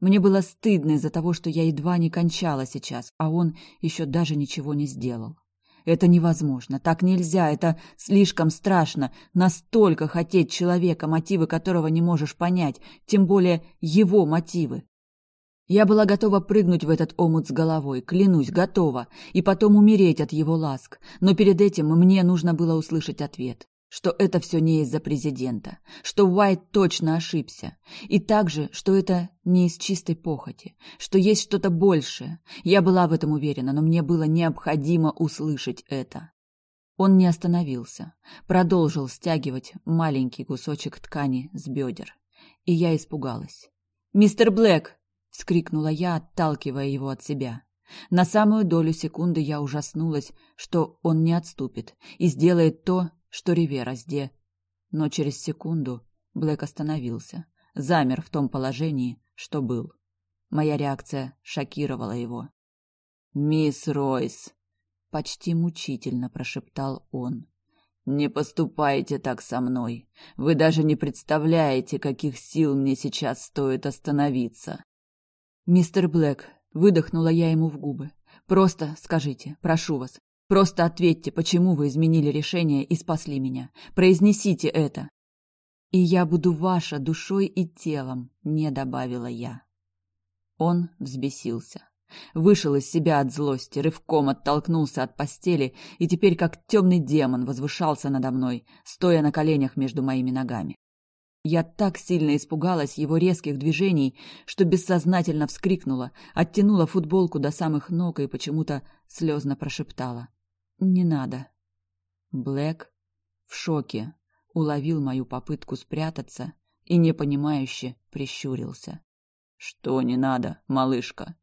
S2: Мне было стыдно из-за того, что я едва не кончала сейчас, а он еще даже ничего не сделал. Это невозможно, так нельзя, это слишком страшно, настолько хотеть человека, мотивы которого не можешь понять, тем более его мотивы. Я была готова прыгнуть в этот омут с головой, клянусь, готова, и потом умереть от его ласк, но перед этим мне нужно было услышать ответ, что это все не из-за президента, что Уайт точно ошибся, и также, что это не из чистой похоти, что есть что-то большее. Я была в этом уверена, но мне было необходимо услышать это. Он не остановился, продолжил стягивать маленький кусочек ткани с бедер, и я испугалась. «Мистер Блэк!» — вскрикнула я, отталкивая его от себя. На самую долю секунды я ужаснулась, что он не отступит и сделает то, что Ривера сде. Но через секунду Блэк остановился, замер в том положении, что был. Моя реакция шокировала его. «Мисс Ройс!» — почти мучительно прошептал он. «Не поступайте так со мной. Вы даже не представляете, каких сил мне сейчас стоит остановиться. «Мистер Блэк», — выдохнула я ему в губы. «Просто скажите, прошу вас, просто ответьте, почему вы изменили решение и спасли меня. Произнесите это». «И я буду ваша душой и телом», — не добавила я. Он взбесился. Вышел из себя от злости, рывком оттолкнулся от постели и теперь как темный демон возвышался надо мной, стоя на коленях между моими ногами. Я так сильно испугалась его резких движений, что бессознательно вскрикнула, оттянула футболку до самых ног и почему-то слезно прошептала. «Не надо». Блэк в шоке уловил мою попытку спрятаться и непонимающе прищурился. «Что не надо, малышка?»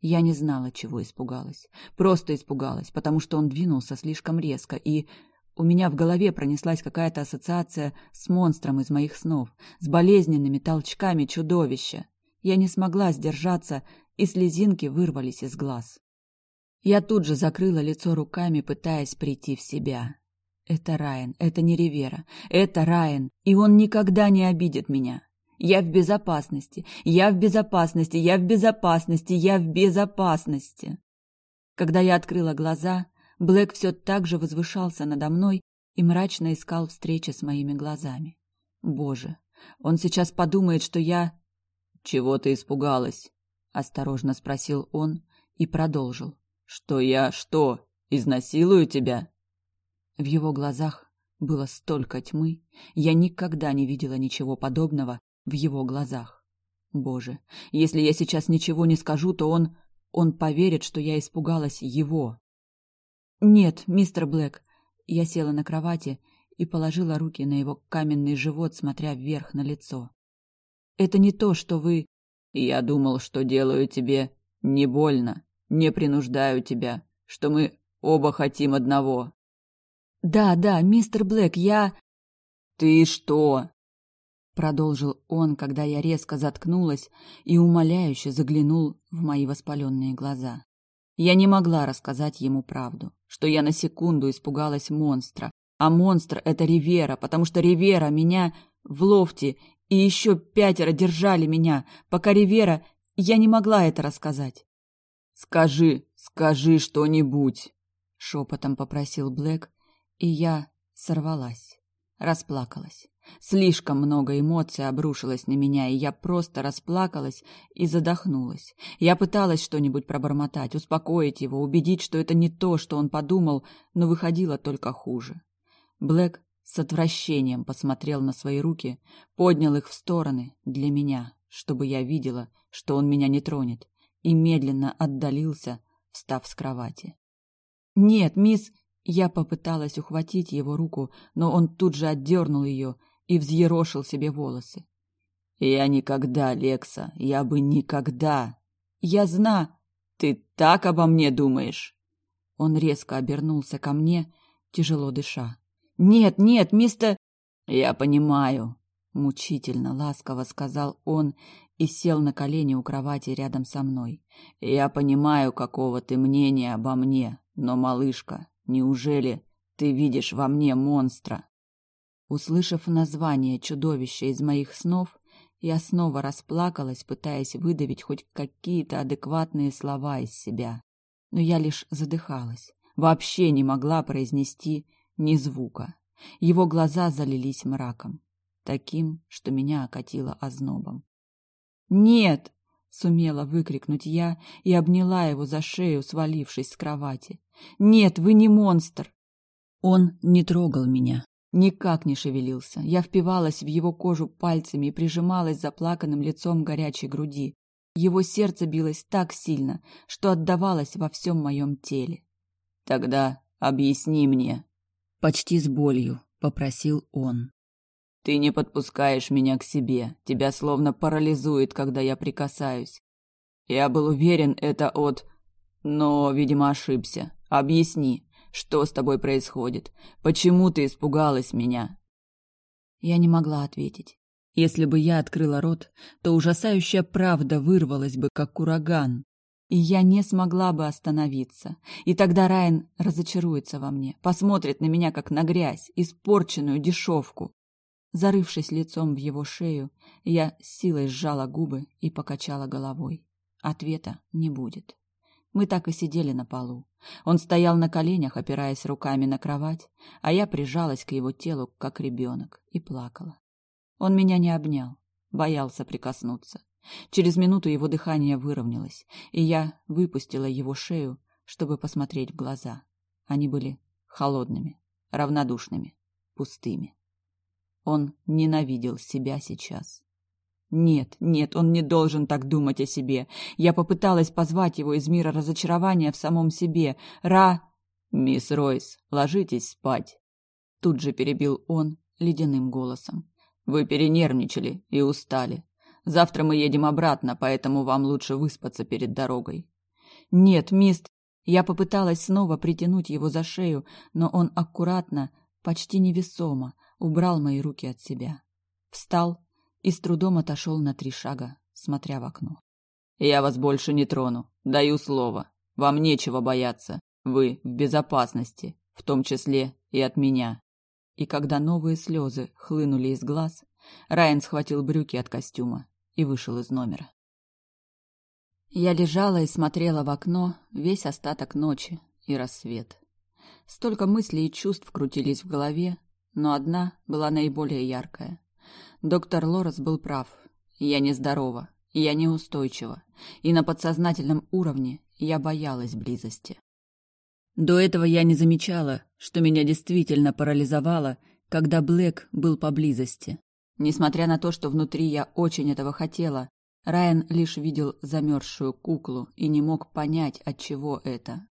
S2: Я не знала, чего испугалась. Просто испугалась, потому что он двинулся слишком резко и у меня в голове пронеслась какая-то ассоциация с монстром из моих снов, с болезненными толчками чудовища. Я не смогла сдержаться, и слезинки вырвались из глаз. Я тут же закрыла лицо руками, пытаясь прийти в себя. Это Райан, это не Ривера, это Райан, и он никогда не обидит меня. Я в безопасности, я в безопасности, я в безопасности, я в безопасности. Когда я открыла глаза, Блэк все так же возвышался надо мной и мрачно искал встречи с моими глазами.
S1: Боже, он сейчас подумает, что я...
S2: Чего ты испугалась?
S1: Осторожно спросил он и продолжил.
S2: Что я что, изнасилую тебя?
S1: В его глазах было столько тьмы, я никогда не видела ничего подобного в его глазах. Боже, если я сейчас ничего не скажу, то он... он поверит, что я испугалась его. Нет, мистер Блэк. Я села на кровати и положила руки на его каменный живот, смотря вверх на лицо. Это не то, что вы...
S2: Я думал, что делаю тебе не больно, не принуждаю тебя, что мы оба хотим одного.
S1: Да, да, мистер Блэк, я...
S2: Ты что?
S1: Продолжил он, когда я резко заткнулась и умоляюще заглянул в мои воспаленные глаза. Я не могла рассказать ему правду, что я на секунду испугалась монстра, а монстр — это Ривера, потому что Ривера меня в лофте и еще пятеро держали меня, пока Ривера... Я не могла это рассказать.
S2: «Скажи, скажи что-нибудь!» — шепотом попросил Блэк, и я сорвалась, расплакалась. Слишком много эмоций обрушилось на меня, и я просто расплакалась и задохнулась. Я пыталась что-нибудь пробормотать, успокоить его, убедить, что это не то, что он подумал, но выходило только хуже. Блэк с отвращением посмотрел на свои руки, поднял их в стороны для меня, чтобы я видела, что он меня не тронет, и медленно отдалился, встав с кровати. «Нет, мисс...» Я попыталась ухватить его руку, но он тут же отдернул ее и взъерошил себе волосы. «Я никогда, Лекса, я бы никогда...»
S1: «Я зна...»
S2: «Ты так обо мне думаешь?»
S1: Он резко обернулся ко мне, тяжело дыша. «Нет, нет, мистер...»
S2: «Я понимаю», —
S1: мучительно, ласково сказал он и сел на колени у кровати рядом со мной.
S2: «Я понимаю, какого ты мнения обо мне, но, малышка, неужели ты видишь во мне монстра?»
S1: Услышав название чудовища из моих снов, я снова расплакалась, пытаясь выдавить хоть какие-то адекватные слова из себя. Но я лишь задыхалась, вообще не могла произнести ни звука. Его глаза залились мраком, таким, что меня окатило ознобом. «Нет!» — сумела выкрикнуть я и обняла его за шею, свалившись с кровати. «Нет, вы не монстр!» Он не трогал меня, никак не шевелился. Я впивалась в его кожу пальцами и прижималась заплаканным лицом горячей груди. Его сердце билось так сильно, что отдавалось во всем моем теле.
S2: «Тогда объясни мне», —
S1: почти с болью попросил он.
S2: «Ты не подпускаешь меня к себе, тебя словно парализует, когда я прикасаюсь. Я был уверен, это от... Но, видимо, ошибся. Объясни, что с тобой происходит? Почему ты испугалась меня?»
S1: Я не могла ответить. Если бы я открыла рот, то ужасающая правда вырвалась бы, как ураган. И я не смогла бы остановиться. И тогда Райан разочаруется во мне, посмотрит на меня, как на грязь, испорченную дешевку. Зарывшись лицом в его шею, я силой сжала губы и покачала головой. Ответа не будет. Мы так и сидели на полу. Он стоял на коленях, опираясь руками на кровать, а я прижалась к его телу, как ребенок, и плакала. Он меня не обнял, боялся прикоснуться. Через минуту его дыхание выровнялось, и я выпустила его шею, чтобы посмотреть в глаза. Они были холодными, равнодушными, пустыми. Он ненавидел себя сейчас. Нет, нет, он не должен так думать о себе. Я попыталась позвать его из мира разочарования в самом себе. Ра...
S2: «Мисс Ройс, ложитесь спать!»
S1: Тут же перебил он ледяным голосом.
S2: «Вы перенервничали и устали. Завтра мы едем обратно, поэтому вам лучше выспаться перед дорогой».
S1: «Нет, мист...» Я попыталась снова притянуть его за шею, но он аккуратно, почти невесомо, убрал мои руки от себя. Встал и с трудом отошел на три шага, смотря в окно.
S2: «Я вас больше не трону, даю слово. Вам нечего бояться. Вы в безопасности, в том числе и от меня».
S1: И когда новые слезы хлынули из глаз, Райан схватил брюки от костюма и вышел из номера. Я лежала и смотрела в окно весь остаток ночи и рассвет. Столько мыслей и чувств крутились в голове, но одна была наиболее яркая. Доктор Лорес был прав. Я нездорова, я неустойчива, и на подсознательном уровне я боялась близости. До этого я не замечала, что меня действительно парализовало, когда Блэк был поблизости. Несмотря на то, что внутри я очень этого хотела, Райан лишь видел замерзшую куклу и не мог понять, от чего это.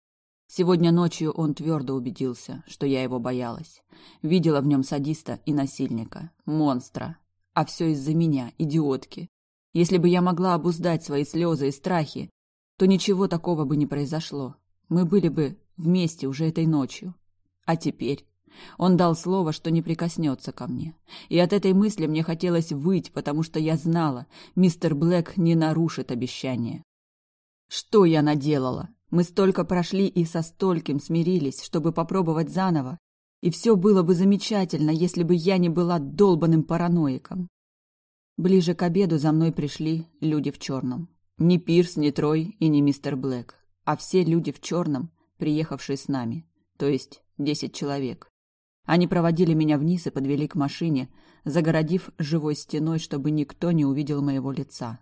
S1: Сегодня ночью он твердо убедился, что я его боялась. Видела в нем садиста и насильника, монстра. А все из-за меня, идиотки. Если бы я могла обуздать свои слезы и страхи, то ничего такого бы не произошло. Мы были бы вместе уже этой ночью. А теперь он дал слово, что не прикоснется ко мне. И от этой мысли мне хотелось выть, потому что я знала, мистер Блэк не нарушит обещание. Что я наделала? Мы столько прошли и со стольким смирились, чтобы попробовать заново. И все было бы замечательно, если бы я не была долбанным параноиком. Ближе к обеду за мной пришли люди в черном. Ни Пирс, ни Трой и ни мистер Блэк, а все люди в черном, приехавшие с нами, то есть десять человек. Они проводили меня вниз и подвели к машине, загородив живой стеной, чтобы никто не увидел моего лица.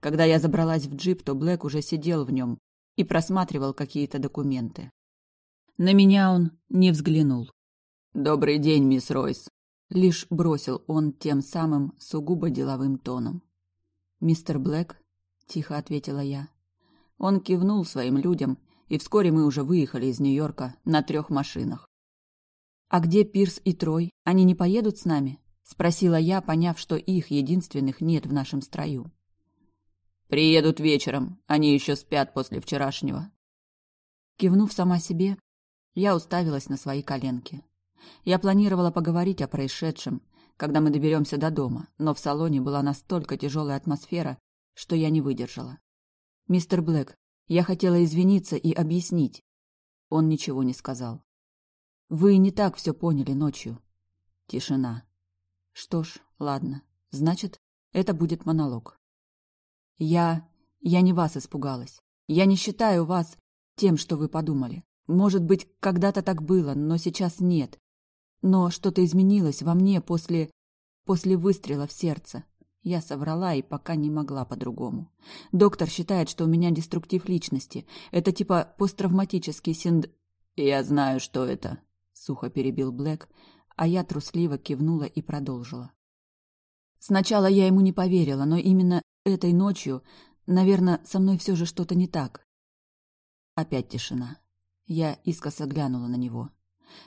S1: Когда я забралась в джип, то Блэк уже сидел в нем и просматривал какие-то документы. На меня он не взглянул. «Добрый день, мисс Ройс», — лишь бросил он тем самым сугубо деловым тоном. «Мистер Блэк?» — тихо ответила я. Он кивнул своим людям, и вскоре мы уже выехали из Нью-Йорка на трех машинах. «А где Пирс и Трой? Они не поедут с нами?» — спросила я, поняв, что их единственных нет в нашем строю. «Приедут вечером, они еще спят после вчерашнего». Кивнув сама себе, я уставилась на свои коленки. Я планировала поговорить о происшедшем, когда мы доберемся до дома, но в салоне была настолько тяжелая атмосфера, что я не выдержала. «Мистер Блэк, я хотела извиниться и объяснить». Он ничего не сказал. Вы не так все поняли ночью. Тишина. Что ж, ладно. Значит, это будет монолог. Я... я не вас испугалась. Я не считаю вас тем, что вы подумали. Может быть, когда-то так было, но сейчас нет. Но что-то изменилось во мне после... после выстрела в сердце. Я соврала и пока не могла по-другому. Доктор считает, что у меня деструктив личности. Это типа посттравматический синд... Я знаю, что это, сухо перебил Блэк, а я трусливо кивнула и продолжила. Сначала я ему не поверила, но именно этой ночью, наверное, со мной все же что-то не так. Опять тишина. Я искоса глянула на него.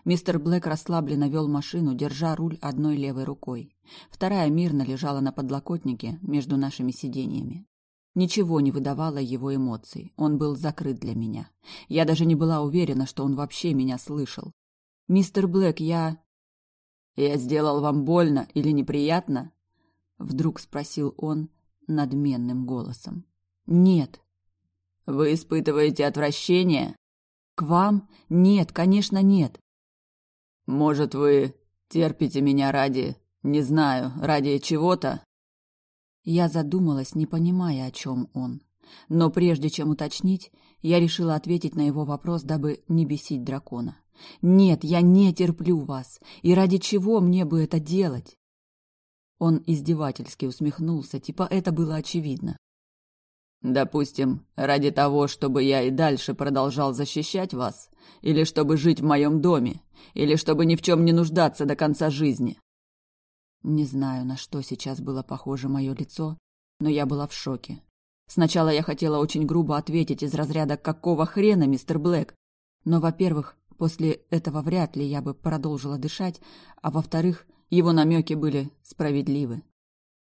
S1: Мистер Блэк расслабленно вел машину, держа руль одной левой рукой. Вторая мирно лежала на подлокотнике между нашими сиденьями. Ничего не выдавало его эмоций. Он был закрыт для меня. Я даже не была уверена, что он вообще меня слышал. «Мистер Блэк, я...» «Я сделал вам больно или неприятно?» Вдруг спросил он надменным голосом. «Нет». «Вы испытываете отвращение?» «К вам? Нет, конечно, нет». «Может, вы терпите меня ради... не знаю, ради чего-то?» Я задумалась, не понимая, о чем он. Но прежде чем уточнить, я решила ответить на его вопрос, дабы не бесить дракона. Нет, я не терплю вас. И ради чего мне бы это делать? Он издевательски усмехнулся, типа это было очевидно. Допустим, ради того, чтобы я и дальше продолжал защищать вас, или чтобы жить в моем доме, или чтобы ни в чем не нуждаться до конца жизни. Не знаю, на что сейчас было похоже мое лицо, но я была в шоке. Сначала я хотела очень грубо ответить из разряда «Какого хрена, мистер Блэк?», но, во-первых, После этого вряд ли я бы продолжила дышать, а во-вторых, его намеки были справедливы.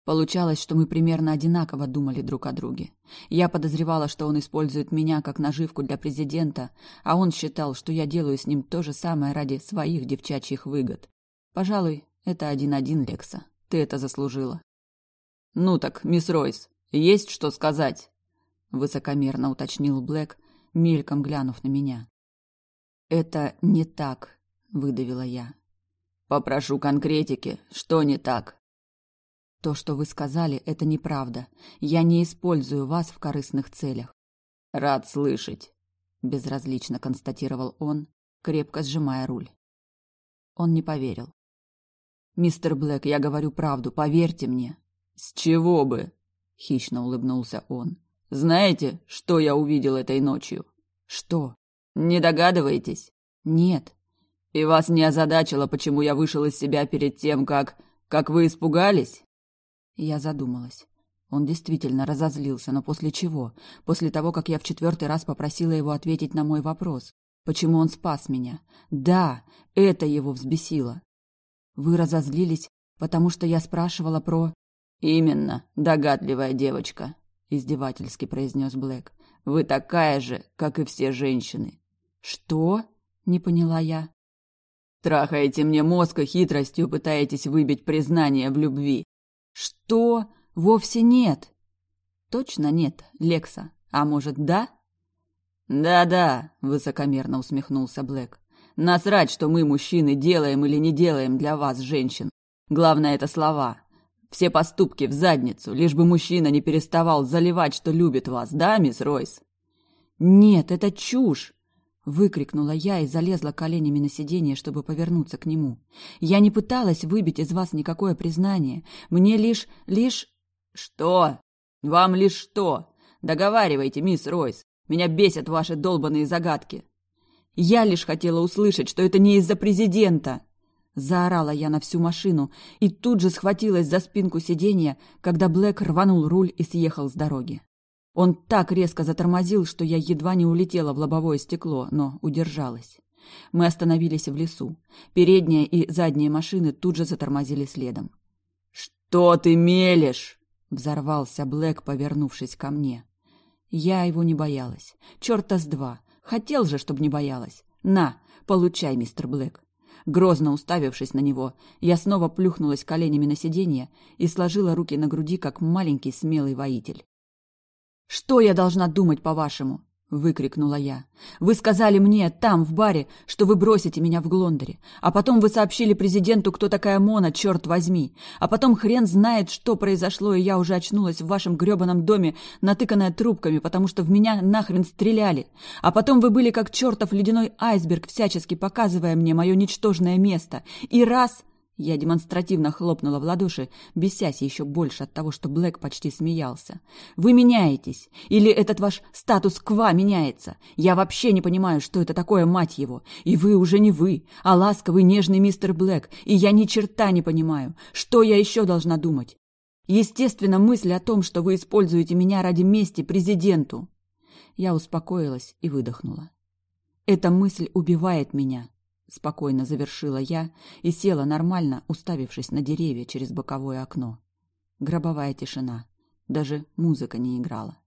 S1: Получалось, что мы примерно одинаково думали друг о друге. Я подозревала, что он использует меня как наживку для президента, а он считал, что я делаю с ним то же самое ради своих девчачьих выгод. Пожалуй, это один-один, Лекса. Ты это заслужила. «Ну так, мисс Ройс, есть что сказать?» Высокомерно уточнил Блэк, мельком глянув на меня. «Это не так», — выдавила я. «Попрошу конкретики. Что не так?» «То, что вы сказали, это неправда. Я не использую вас в корыстных целях». «Рад слышать», — безразлично констатировал он, крепко сжимая руль. Он не поверил. Мистер Блэк, я говорю правду, поверьте мне.
S2: С чего бы? Хищно улыбнулся он. Знаете, что я увидел этой ночью?
S1: Что?
S2: Не догадываетесь?
S1: Нет.
S2: И вас не озадачило, почему я вышел из себя перед тем, как... как вы испугались?
S1: Я задумалась. Он действительно разозлился, но после чего? После того, как я в четвертый раз попросила его ответить на мой вопрос. Почему он спас меня? Да, это его взбесило. Вы разозлились, потому что я спрашивала про...
S2: Именно, догадливая девочка, издевательски произнес Блэк. Вы такая же, как и все женщины.
S1: Что? Не поняла я.
S2: Трахаете мне мозг и хитростью пытаетесь выбить признание в любви.
S1: Что? Вовсе нет. Точно нет, Лекса. А может, да?
S2: Да-да, высокомерно усмехнулся Блэк. Насрать, что мы, мужчины, делаем или не делаем для вас, женщин. Главное это слова. Все поступки в задницу, лишь бы мужчина не переставал заливать, что любит вас, да, мисс Ройс?
S1: Нет, это чушь, выкрикнула я и залезла коленями на сиденье, чтобы повернуться к нему. Я не пыталась выбить из вас никакое признание. Мне лишь лишь
S2: Что? Вам лишь что? Договаривайте, мисс Ройс. Меня бесят ваши долбаные загадки.
S1: Я лишь хотела услышать, что это не из-за президента. Заорала я на всю машину и тут же схватилась за спинку сиденья, когда Блэк рванул руль и съехал с дороги. Он так резко затормозил, что я едва не улетела в лобовое стекло, но удержалась. Мы остановились в лесу. Передняя и задняя машины тут же затормозили следом.
S2: «Что ты мелешь?»
S1: — взорвался Блэк, повернувшись ко мне. Я его не боялась. Чёрта с два. Хотел же, чтобы не боялась. На, получай, мистер Блэк. Грозно уставившись на него, я снова плюхнулась коленями на сиденье и сложила руки на груди, как маленький смелый воитель. «Что я должна думать, по-вашему? — выкрикнула я. «Вы сказали мне там, в баре, что вы бросите меня в Глондоре. А потом вы сообщили президенту, кто такая Мона, черт возьми. А потом хрен знает, что произошло, и я уже очнулась в вашем грёбаном доме, натыканная трубками, потому что в меня нахрен стреляли. А потом вы были как чертов ледяной айсберг, всячески показывая мне мое ничтожное место. И раз я демонстративно хлопнула в ладоши, бесясь еще больше от того, что Блэк почти смеялся. «Вы меняетесь! Или этот ваш статус-ква меняется? Я вообще не понимаю, что это такое, мать его! И вы уже не вы, а ласковый нежный мистер Блэк, и я ни черта не понимаю, что я еще должна думать? Естественно, мысль о том, что вы используете меня ради мести президенту!» Я успокоилась и выдохнула. «Эта мысль убивает меня, Спокойно завершила я и села нормально, уставившись на деревья через боковое окно. Гробовая тишина. Даже музыка не играла.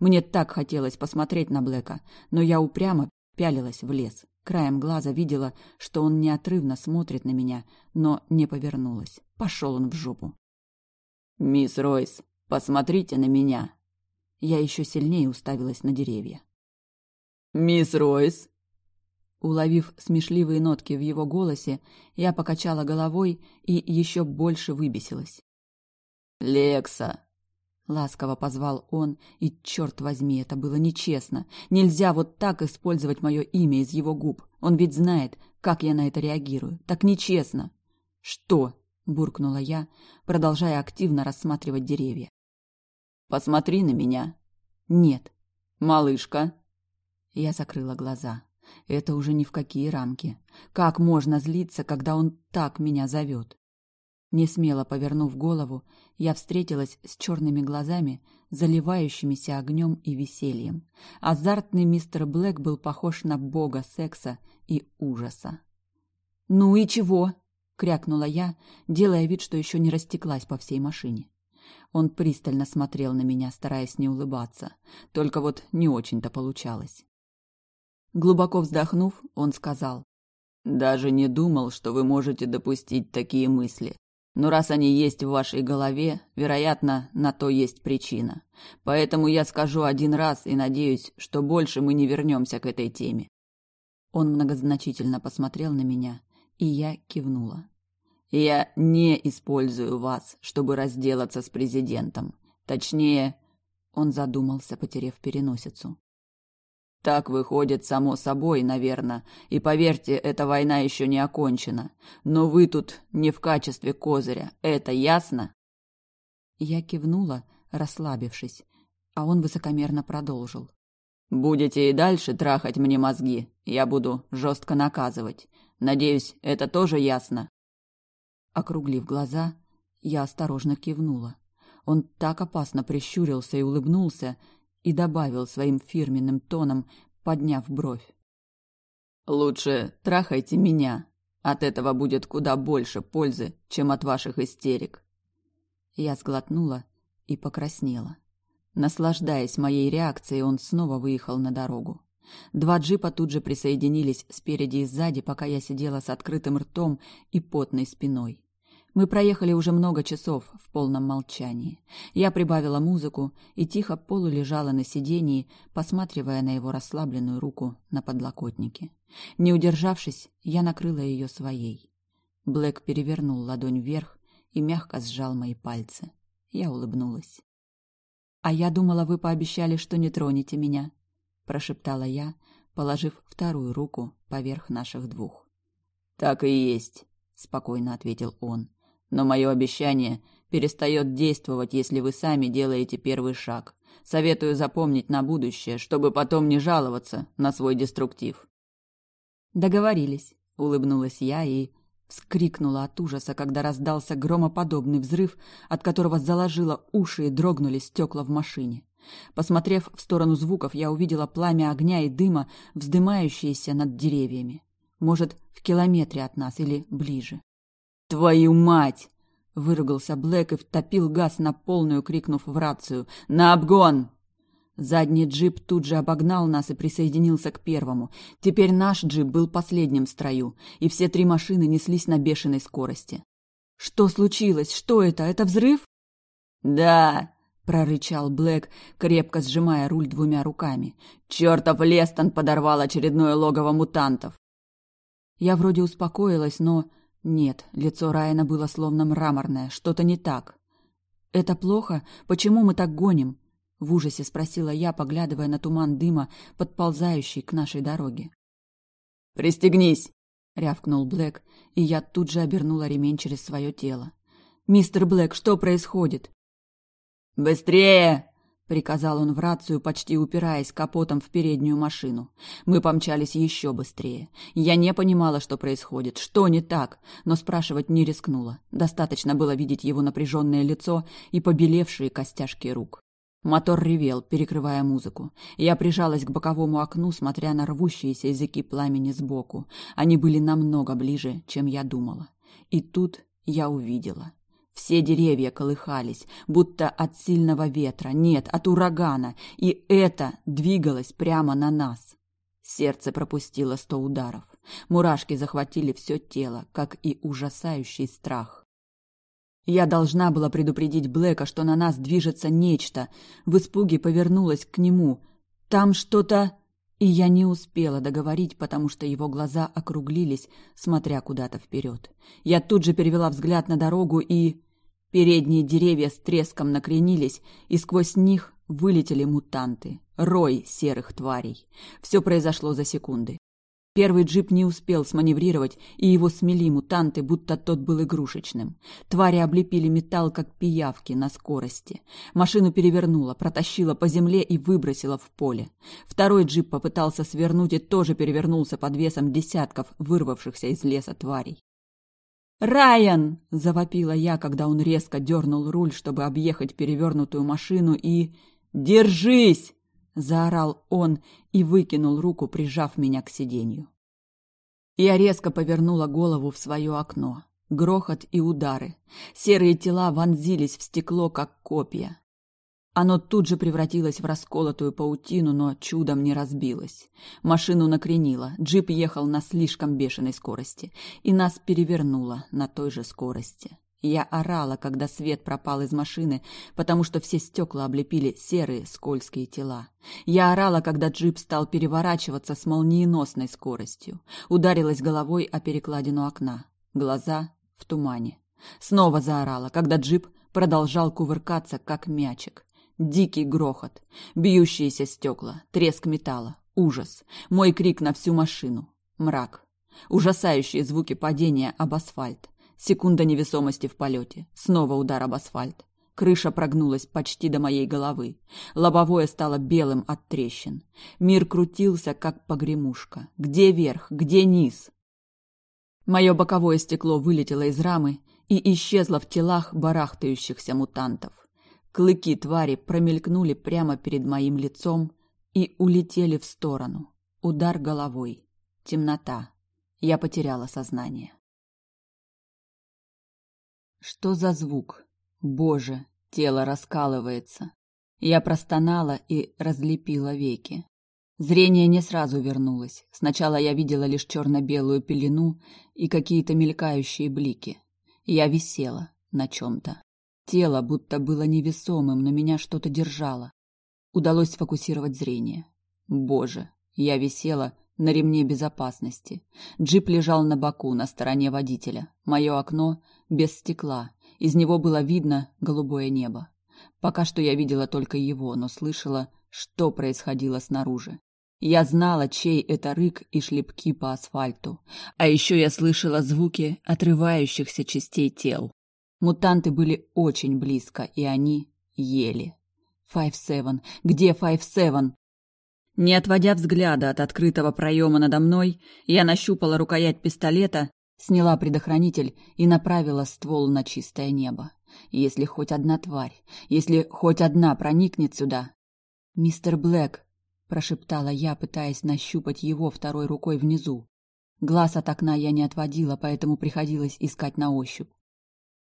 S1: Мне так хотелось посмотреть на Блэка, но я упрямо пялилась в лес. Краем глаза видела, что он неотрывно смотрит на меня, но не повернулась. Пошел он в жопу.
S2: «Мисс Ройс, посмотрите на меня!»
S1: Я еще сильнее уставилась на деревья.
S2: «Мисс Ройс!»
S1: Уловив смешливые нотки в его голосе, я покачала головой и еще больше выбесилась.
S2: «Лекса!»
S1: Ласково позвал он, и, черт возьми, это было нечестно. Нельзя вот так использовать мое имя из его губ. Он ведь знает, как я на это реагирую. Так нечестно. «Что?» – буркнула я, продолжая активно рассматривать деревья.
S2: «Посмотри на меня».
S1: «Нет».
S2: «Малышка».
S1: Я закрыла глаза. Это уже ни в какие рамки. Как можно злиться, когда он так меня зовет? Не смело повернув голову, я встретилась с черными глазами, заливающимися огнем и весельем. Азартный мистер Блэк был похож на бога секса и ужаса. «Ну и чего?» — крякнула я, делая вид, что еще не растеклась по всей машине. Он пристально смотрел на меня, стараясь не улыбаться. Только вот не очень-то получалось. Глубоко вздохнув, он сказал.
S2: «Даже не думал, что вы можете допустить такие мысли. Но раз они есть в вашей голове, вероятно, на то есть причина. Поэтому я скажу один раз и надеюсь, что больше мы не вернемся к этой теме».
S1: Он многозначительно посмотрел на меня, и я кивнула.
S2: «Я не использую вас, чтобы разделаться с президентом. Точнее...» Он задумался, потеряв переносицу. Так выходит само собой, наверное. И поверьте, эта война еще не окончена. Но вы тут не в качестве козыря. Это ясно?
S1: Я кивнула, расслабившись, а он высокомерно продолжил.
S2: Будете и дальше трахать мне мозги, я буду жестко наказывать. Надеюсь, это тоже ясно.
S1: Округлив глаза, я осторожно кивнула. Он так опасно прищурился и улыбнулся, и добавил своим фирменным тоном, подняв бровь.
S2: «Лучше трахайте меня. От этого будет куда больше пользы, чем от ваших истерик».
S1: Я сглотнула и покраснела. Наслаждаясь моей реакцией, он снова выехал на дорогу. Два джипа тут же присоединились спереди и сзади, пока я сидела с открытым ртом и потной спиной. Мы проехали уже много часов в полном молчании. Я прибавила музыку и тихо полулежала на сидении, посматривая на его расслабленную руку на подлокотнике. Не удержавшись, я накрыла ее своей. Блэк перевернул ладонь вверх и мягко сжал мои пальцы. Я улыбнулась. «А я думала, вы пообещали, что не тронете меня», — прошептала я, положив вторую руку поверх наших двух.
S2: «Так и есть», — спокойно ответил он но мое обещание перестает действовать, если вы сами делаете первый шаг. Советую запомнить на будущее, чтобы потом не жаловаться на свой деструктив.
S1: Договорились, улыбнулась я и вскрикнула от ужаса, когда раздался громоподобный взрыв, от которого заложило уши и дрогнули стекла в машине. Посмотрев в сторону звуков, я увидела пламя огня и дыма, вздымающиеся над деревьями. Может, в километре от нас или ближе.
S2: «Твою мать!» — выругался Блэк и втопил газ на полную, крикнув в рацию. «На обгон!»
S1: Задний джип тут же обогнал нас и присоединился к первому. Теперь наш джип был последним в строю, и все три машины неслись на бешеной скорости. «Что случилось? Что это? Это взрыв?»
S2: «Да!»
S1: — прорычал Блэк, крепко сжимая руль двумя руками.
S2: «Чёртов Лестон подорвал очередное логово мутантов!»
S1: Я вроде успокоилась, но нет, лицо Райана было словно мраморное, что-то не так. «Это плохо? Почему мы так гоним?» — в ужасе спросила я, поглядывая на туман дыма, подползающий к нашей дороге.
S2: «Пристегнись!»
S1: — рявкнул Блэк, и я тут же обернула ремень через свое тело. «Мистер Блэк, что происходит?»
S2: «Быстрее!»
S1: Приказал он в рацию, почти упираясь капотом в переднюю машину. Мы помчались еще быстрее. Я не понимала, что происходит, что не так, но спрашивать не рискнула. Достаточно было видеть его напряженное лицо и побелевшие костяшки рук. Мотор ревел, перекрывая музыку. Я прижалась к боковому окну, смотря на рвущиеся языки пламени сбоку. Они были намного ближе, чем я думала. И тут я увидела. Все деревья колыхались, будто от сильного ветра, нет, от урагана, и это двигалось прямо на нас. Сердце пропустило сто ударов. Мурашки захватили все тело, как и ужасающий страх. Я должна была предупредить Блэка, что на нас движется нечто. В испуге повернулась к нему. Там что-то... И я не успела договорить, потому что его глаза округлились, смотря куда-то вперед. Я тут же перевела взгляд на дорогу и... Передние деревья с треском накренились, и сквозь них вылетели мутанты. Рой серых тварей. Все произошло за секунды. Первый джип не успел сманеврировать, и его смели мутанты, будто тот был игрушечным. Твари облепили металл, как пиявки, на скорости. Машину перевернуло, протащило по земле и выбросило в поле. Второй джип попытался свернуть и тоже перевернулся под весом десятков вырвавшихся из леса тварей. «Райан!» – завопила я, когда он резко дернул руль, чтобы объехать перевернутую машину, и... «Держись!» – заорал он и выкинул руку, прижав меня к сиденью. Я резко повернула голову в свое окно. Грохот и удары. Серые тела вонзились в стекло, как копья. Оно тут же превратилось в расколотую паутину, но чудом не разбилось. Машину накренило, джип ехал на слишком бешеной скорости, и нас перевернуло на той же скорости. Я орала, когда свет пропал из машины, потому что все стекла облепили серые скользкие тела. Я орала, когда джип стал переворачиваться с молниеносной скоростью. Ударилась головой о перекладину окна. Глаза в тумане. Снова заорала, когда джип продолжал кувыркаться, как мячик. Дикий грохот, бьющиеся стекла, треск металла, Ужас. Мой крик на всю машину. Мрак. Ужасающие звуки падения об асфальт. Секунда невесомости в полете. Снова удар об асфальт. Крыша прогнулась почти до моей головы. Лобовое стало белым от трещин. Мир крутился, как погремушка. Где верх, где низ? Мое боковое стекло вылетело из рамы и исчезло в телах барахтающихся мутантов. Клыки твари промелькнули прямо перед моим лицом и улетели в сторону. Удар головой. Темнота. Я потеряла сознание. Что за звук? Боже, тело раскалывается. Я простонала и разлепила веки. Зрение не сразу вернулось. Сначала я видела лишь черно-белую пелену и какие-то мелькающие блики. Я висела на чем-то. Тело будто было невесомым, но меня что-то держало. Удалось сфокусировать зрение. Боже, я висела на ремне безопасности. Джип лежал на боку, на стороне водителя. Мое окно без стекла, из него было видно голубое небо. Пока что я видела только его, но слышала, что происходило снаружи. Я знала, чей это рык и шлепки по асфальту. А еще я слышала звуки отрывающихся частей тел. Мутанты были очень близко, и они ели. Файв Севен, где Файв Севен? Не отводя взгляда от открытого проема надо мной, я нащупала рукоять пистолета Сняла предохранитель и направила ствол на чистое небо. Если хоть одна тварь, если хоть одна проникнет сюда. «Мистер Блэк», — прошептала я, пытаясь нащупать его второй рукой внизу. Глаз от окна я не отводила, поэтому приходилось искать на ощупь.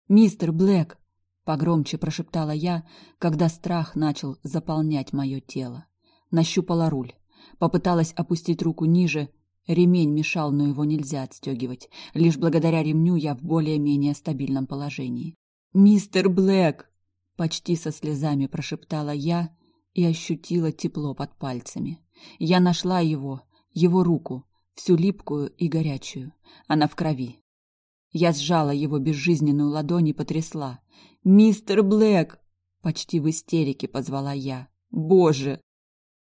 S1: «Мистер Блэк!» — погромче прошептала я, когда страх начал заполнять мое тело. Нащупала руль. Попыталась опустить руку ниже, Ремень мешал, но его нельзя отстегивать. Лишь благодаря ремню я в более-менее стабильном положении. «Мистер Блэк!» — почти со слезами прошептала я и ощутила тепло под пальцами. Я нашла его, его руку, всю липкую и горячую. Она в крови. Я сжала его безжизненную ладонь и потрясла. «Мистер Блэк!» — почти в истерике позвала я. «Боже,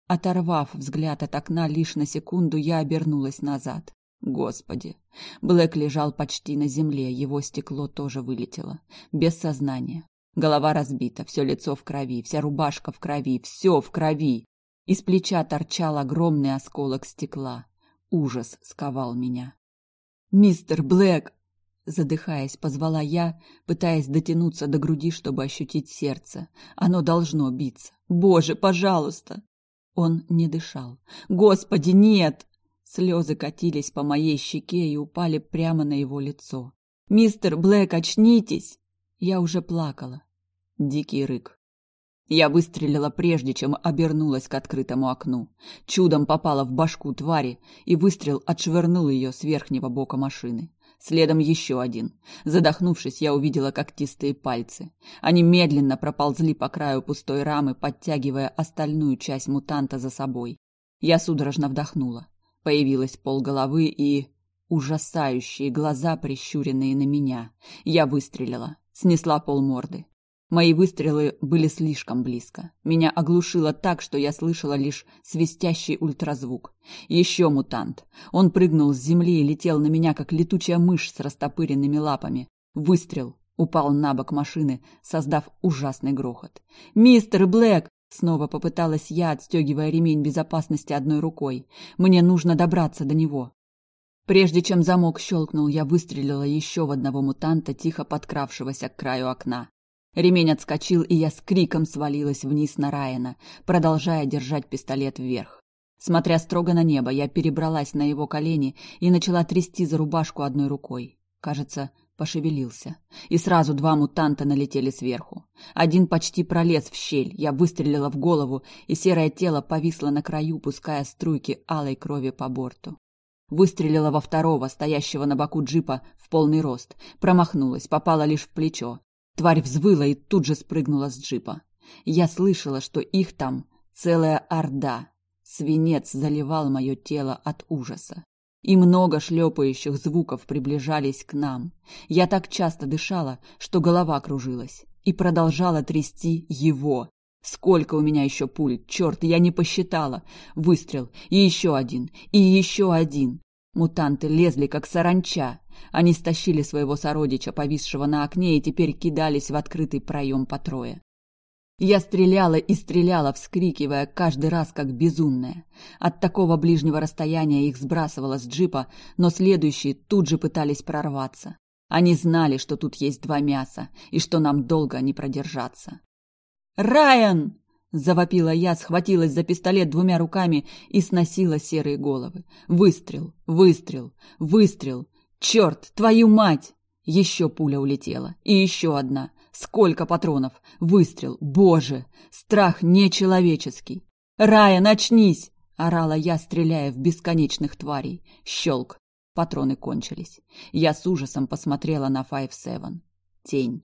S1: Оторвав взгляд от окна лишь на секунду, я обернулась назад. Господи! Блэк лежал почти на земле, его стекло тоже вылетело. Без сознания. Голова разбита, все лицо в крови, вся рубашка в крови, все в крови. Из плеча торчал огромный осколок стекла. Ужас сковал меня. «Мистер Блэк!» Задыхаясь, позвала я, пытаясь дотянуться до груди, чтобы ощутить сердце. Оно должно биться. «Боже, пожалуйста!» Он не дышал. «Господи, нет!» Слезы катились по моей щеке и упали прямо на его лицо. «Мистер Блэк, очнитесь!» Я уже плакала. Дикий рык. Я выстрелила прежде, чем обернулась к открытому окну. Чудом попала в башку твари, и выстрел отшвырнул ее с верхнего бока машины. Следом еще один. Задохнувшись, я увидела когтистые пальцы. Они медленно проползли по краю пустой рамы, подтягивая остальную часть мутанта за собой. Я судорожно вдохнула. Появилась полголовы и... Ужасающие глаза, прищуренные на меня. Я выстрелила. Снесла полморды. Мои выстрелы были слишком близко. Меня оглушило так, что я слышала лишь свистящий ультразвук. Еще мутант. Он прыгнул с земли и летел на меня, как летучая мышь с растопыренными лапами. Выстрел. Упал на бок машины, создав ужасный грохот. «Мистер Блэк!» Снова попыталась я, отстегивая ремень безопасности одной рукой. «Мне нужно добраться до него». Прежде чем замок щелкнул, я выстрелила еще в одного мутанта, тихо подкравшегося к краю окна. Ремень отскочил, и я с криком свалилась вниз на Райана, продолжая держать пистолет вверх. Смотря строго на небо, я перебралась на его колени и начала трясти за рубашку одной рукой. Кажется, пошевелился. И сразу два мутанта налетели сверху. Один почти пролез в щель, я выстрелила в голову, и серое тело повисло на краю, пуская струйки алой крови по борту. Выстрелила во второго, стоящего на боку джипа, в полный рост. Промахнулась, попала лишь в плечо. Тварь взвыла и тут же спрыгнула с джипа. Я слышала, что их там целая орда. Свинец заливал мое тело от ужаса. И много шлепающих звуков приближались к нам. Я так часто дышала, что голова кружилась, и продолжала трясти его. Сколько у меня еще пуль? Черт, я не посчитала. Выстрел. И еще один. И еще один. Мутанты лезли, как саранча. Они стащили своего сородича, повисшего на окне, и теперь кидались в открытый проем по трое. Я стреляла и стреляла, вскрикивая каждый раз как безумная. От такого ближнего расстояния их сбрасывало с джипа, но следующие тут же пытались прорваться. Они знали, что тут есть два мяса, и что нам долго не продержаться. «Райан!» – завопила я, схватилась за пистолет двумя руками и сносила серые головы. Выстрел, выстрел, выстрел. Черт, твою мать! Еще пуля улетела. И еще одна. Сколько патронов? Выстрел. Боже! Страх нечеловеческий. «Рая, начнись!» – орала я, стреляя в бесконечных тварей. Щелк. Патроны кончились. Я с ужасом посмотрела на Five Seven. Тень.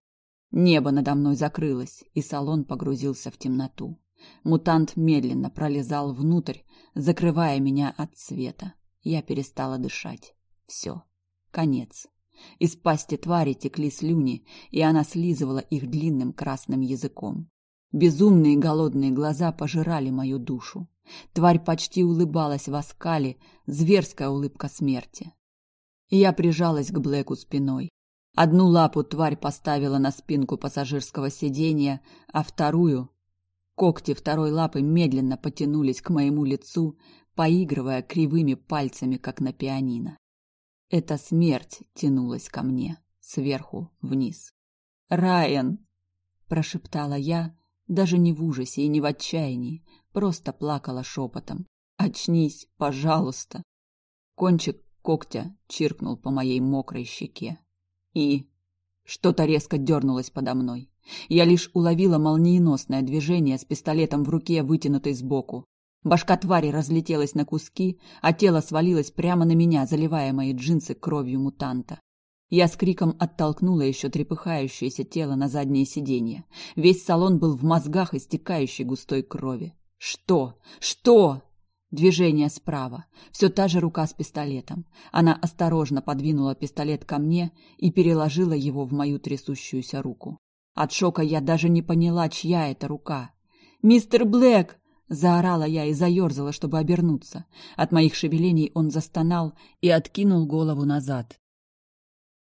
S1: Небо надо мной закрылось, и салон погрузился в темноту. Мутант медленно пролезал внутрь, закрывая меня от света. Я перестала дышать. Все. Конец. Из пасти твари текли слюни, и она слизывала их длинным красным языком. Безумные голодные глаза пожирали мою душу. Тварь почти улыбалась в оскале, зверская улыбка смерти. Я прижалась к Блэку спиной. Одну лапу тварь поставила на спинку пассажирского сиденья, а вторую... Когти второй лапы медленно потянулись к моему лицу, поигрывая кривыми пальцами, как на пианино. Эта смерть тянулась ко мне, сверху вниз. «Райан!» – прошептала я, даже не в ужасе и не в отчаянии, просто плакала шепотом. «Очнись, пожалуйста!» Кончик когтя чиркнул по моей мокрой щеке. И что-то резко дернулось подо мной. Я лишь уловила молниеносное движение с пистолетом в руке, вытянутой сбоку. Башка твари разлетелась на куски, а тело свалилось прямо на меня, заливая мои джинсы кровью мутанта. Я с криком оттолкнула еще трепыхающееся тело на заднее сиденье. Весь салон был в мозгах истекающей густой крови. Что? Что? Движение справа. Все та же рука с пистолетом. Она осторожно подвинула пистолет ко мне и переложила его в мою трясущуюся руку. От шока я даже не поняла, чья это рука. «Мистер Блэк!» Заорала я и заерзала, чтобы обернуться. От моих шевелений он застонал и откинул голову назад.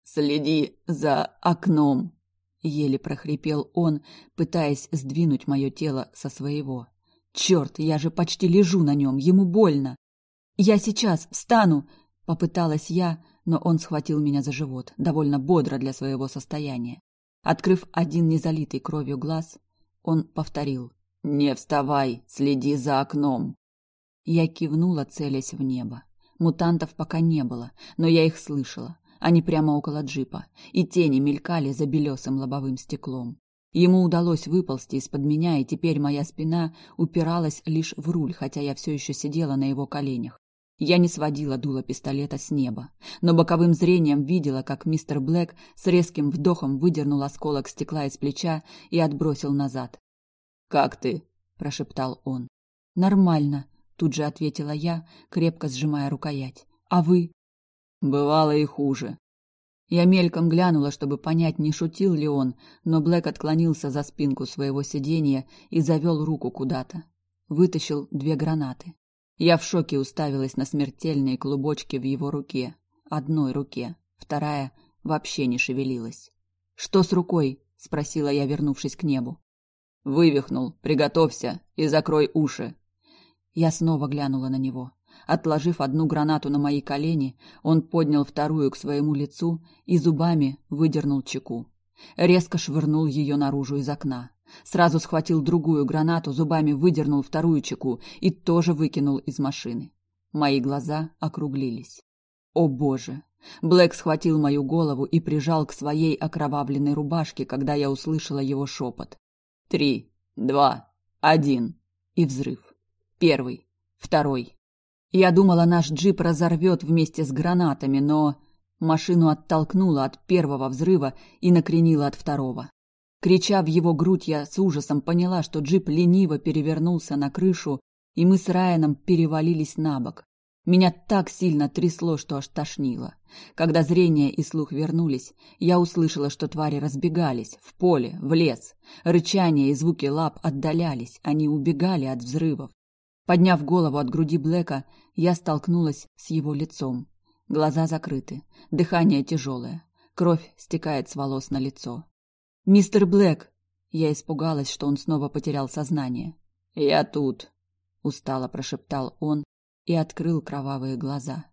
S1: «Следи за окном!» — еле прохрипел он, пытаясь сдвинуть мое тело со своего. «Черт, я же почти лежу на нем, ему больно!» «Я сейчас встану!» — попыталась я, но он схватил меня за живот, довольно бодро для своего состояния. Открыв один незалитый кровью глаз, он повторил «Не вставай, следи за окном!» Я кивнула, целясь в небо. Мутантов пока не было, но я их слышала. Они прямо около джипа, и тени мелькали за белесым лобовым стеклом. Ему удалось выползти из-под меня, и теперь моя спина упиралась лишь в руль, хотя я все еще сидела на его коленях. Я не сводила дуло пистолета с неба, но боковым зрением видела, как мистер Блэк с резким вдохом выдернул осколок стекла из плеча и отбросил назад. «Как ты?» – прошептал он. «Нормально», – тут же ответила я, крепко сжимая рукоять. «А вы?» «Бывало и хуже». Я мельком глянула, чтобы понять, не шутил ли он, но Блэк отклонился за спинку своего сиденья и завел руку куда-то. Вытащил две гранаты. Я в шоке уставилась на смертельные клубочки в его руке. Одной руке, вторая вообще не шевелилась. «Что с рукой?» – спросила я, вернувшись к небу. Вывихнул. Приготовься и закрой уши. Я снова глянула на него. Отложив одну гранату на мои колени, он поднял вторую к своему лицу и зубами выдернул чеку. Резко швырнул ее наружу из окна. Сразу схватил другую гранату, зубами выдернул вторую чеку и тоже выкинул из машины. Мои глаза округлились. О боже! Блэк схватил мою голову и прижал к своей окровавленной рубашке, когда я услышала его шепот. Три, два, один. И взрыв. Первый, второй. Я думала, наш джип разорвет вместе с гранатами, но машину оттолкнуло от первого взрыва и накренило от второго. Крича в его грудь, я с ужасом поняла, что джип лениво перевернулся на крышу, и мы с Райаном перевалились на бок. Меня так сильно трясло, что аж тошнило. Когда зрение и слух вернулись, я услышала, что твари разбегались в поле, в лес. Рычание и звуки лап отдалялись, они убегали от взрывов. Подняв голову от груди Блэка, я столкнулась с его лицом. Глаза закрыты, дыхание тяжелое, кровь стекает с волос на лицо. «Мистер Блэк!» Я испугалась, что он снова потерял сознание. «Я тут!» — устало прошептал он, и открыл кровавые глаза.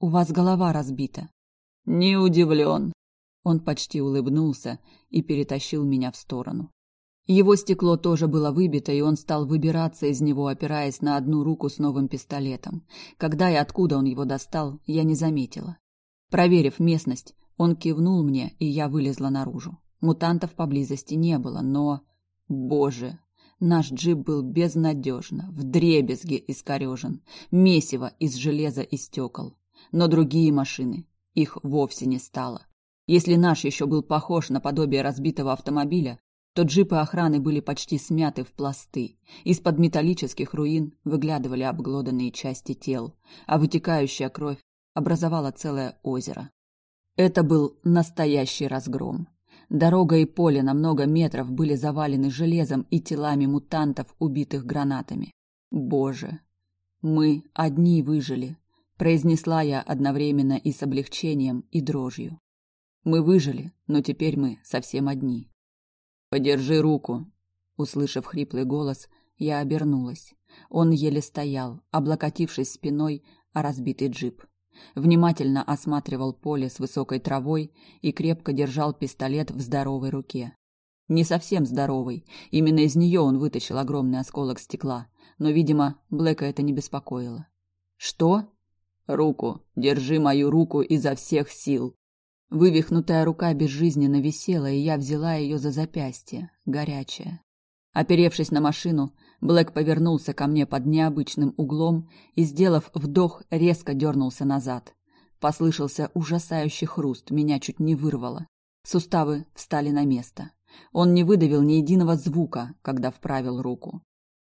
S1: «У вас голова разбита».
S2: «Не удивлен».
S1: Он почти улыбнулся и перетащил меня в сторону. Его стекло тоже было выбито, и он стал выбираться из него, опираясь на одну руку с новым пистолетом. Когда и откуда он его достал, я не заметила. Проверив местность, он кивнул мне, и я вылезла наружу. Мутантов поблизости не было, но... Боже, Наш джип был безнадежно, вдребезги искорежен, месиво из железа и стекол. Но другие машины, их вовсе не стало. Если наш еще был похож на подобие разбитого автомобиля, то джипы охраны были почти смяты в пласты. Из-под металлических руин выглядывали обглоданные части тел, а вытекающая кровь образовала целое озеро. Это был настоящий разгром. Дорога и поле на много метров были завалены железом и телами мутантов, убитых гранатами. Боже, мы одни выжили, произнесла я одновременно и с облегчением, и дрожью. Мы выжили, но теперь мы совсем одни. Подержи руку, услышав хриплый голос, я обернулась. Он еле стоял, облокотившись спиной о разбитый джип внимательно осматривал поле с высокой травой и крепко держал пистолет в здоровой руке. Не совсем здоровый, именно из нее он вытащил огромный осколок стекла, но, видимо, Блэка это не беспокоило. «Что?» «Руку! Держи мою руку изо всех сил!» Вывихнутая рука безжизненно висела, и я взяла ее за запястье, горячая. Оперевшись на машину, Блэк повернулся ко мне под необычным углом и, сделав вдох, резко дернулся назад. Послышался ужасающий хруст, меня чуть не вырвало. Суставы встали на место. Он не выдавил ни единого звука, когда вправил руку.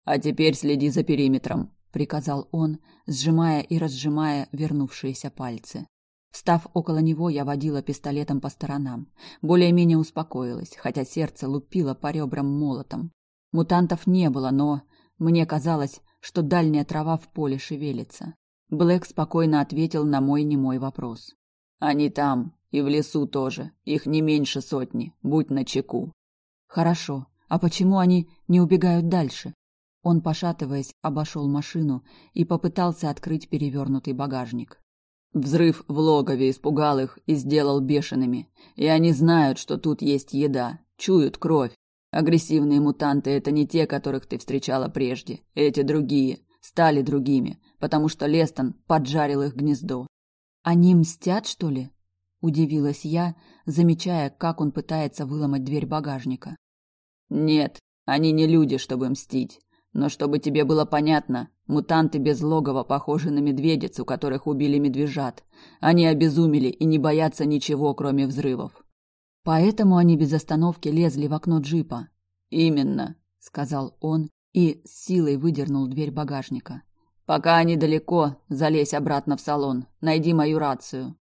S1: «А теперь следи за периметром», — приказал он, сжимая и разжимая вернувшиеся пальцы. Встав около него, я водила пистолетом по сторонам. Более-менее успокоилась, хотя сердце лупило по ребрам молотом. Мутантов не было, но мне казалось, что дальняя трава в поле шевелится. Блэк спокойно ответил на мой немой вопрос. Они там, и в лесу тоже. Их не меньше сотни. Будь начеку. Хорошо. А почему они не убегают дальше? Он, пошатываясь, обошел машину и попытался открыть перевернутый багажник. Взрыв в логове испугал их и сделал бешеными. И они знают, что тут есть еда, чуют кровь, Агрессивные мутанты это не те, которых ты встречала прежде. Эти другие, стали другими, потому что Лестон поджарил их гнездо. Они мстят, что ли? удивилась я, замечая, как он пытается выломать дверь багажника. Нет, они не люди, чтобы мстить. Но чтобы тебе было понятно, мутанты без логова похожи на медведиц, у которых убили медвежат. Они обезумели и не боятся ничего, кроме взрывов. Поэтому они без остановки лезли в окно джипа. Именно, сказал он и с силой выдернул дверь багажника. Пока они далеко, залезь обратно в салон. Найди мою рацию.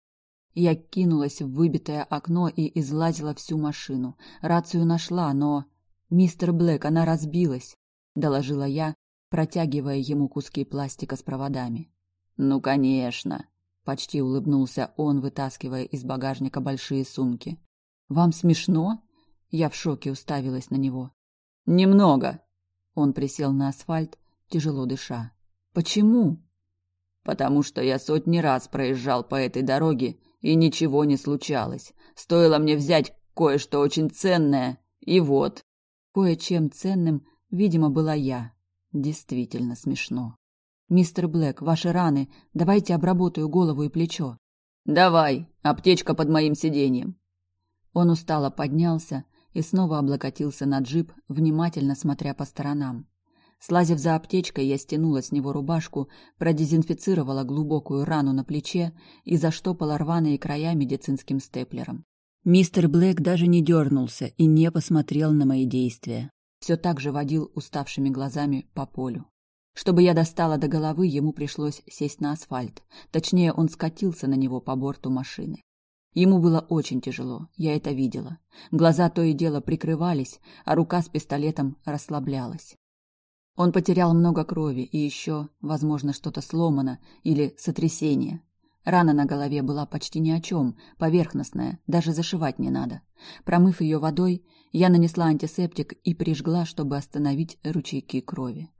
S1: Я кинулась в выбитое окно и излазила всю машину. Рацию нашла, но мистер Блэк, она разбилась, доложила я, протягивая ему куски пластика с проводами. Ну, конечно, почти улыбнулся он, вытаскивая из багажника большие сумки. Вам смешно? Я в шоке уставилась на него. Немного. Он присел на асфальт, тяжело дыша. Почему? Потому что я сотни раз проезжал по этой дороге, и ничего не случалось. Стоило мне взять кое-что очень ценное, и вот. Кое-чем ценным, видимо, была я. Действительно смешно. Мистер Блэк, ваши раны, давайте обработаю голову и плечо. Давай, аптечка под моим сиденьем. Он устало поднялся и снова облокотился на джип, внимательно смотря по сторонам. Слазив за аптечкой, я стянула с него рубашку, продезинфицировала глубокую рану на плече и заштопала рваные края медицинским степлером. Мистер Блэк даже не дернулся и не посмотрел на мои действия. Все так же водил уставшими глазами по полю. Чтобы я достала до головы, ему пришлось сесть на асфальт. Точнее, он скатился на него по борту машины. Ему было очень тяжело, я это видела. Глаза то и дело прикрывались, а рука с пистолетом расслаблялась. Он потерял много крови и еще, возможно, что-то сломано или сотрясение. Рана на голове была почти ни о чем, поверхностная, даже зашивать не надо. Промыв ее водой, я нанесла антисептик и прижгла, чтобы остановить ручейки крови.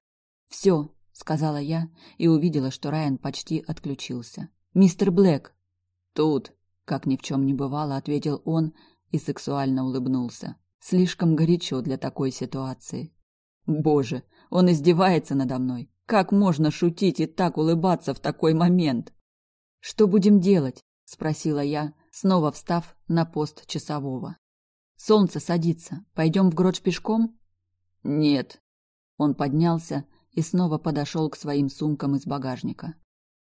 S1: «Все», — сказала я и увидела, что Райан почти отключился. «Мистер Блэк!» «Тут!» — как ни в чем не бывало, ответил он и сексуально улыбнулся. Слишком горячо для такой ситуации. «Боже, он издевается надо мной! Как можно шутить и так улыбаться в такой момент?» «Что будем делать?» — спросила я, снова встав на пост часового. «Солнце садится. Пойдем в Гродж пешком?» «Нет». Он поднялся и снова подошел к своим сумкам из багажника.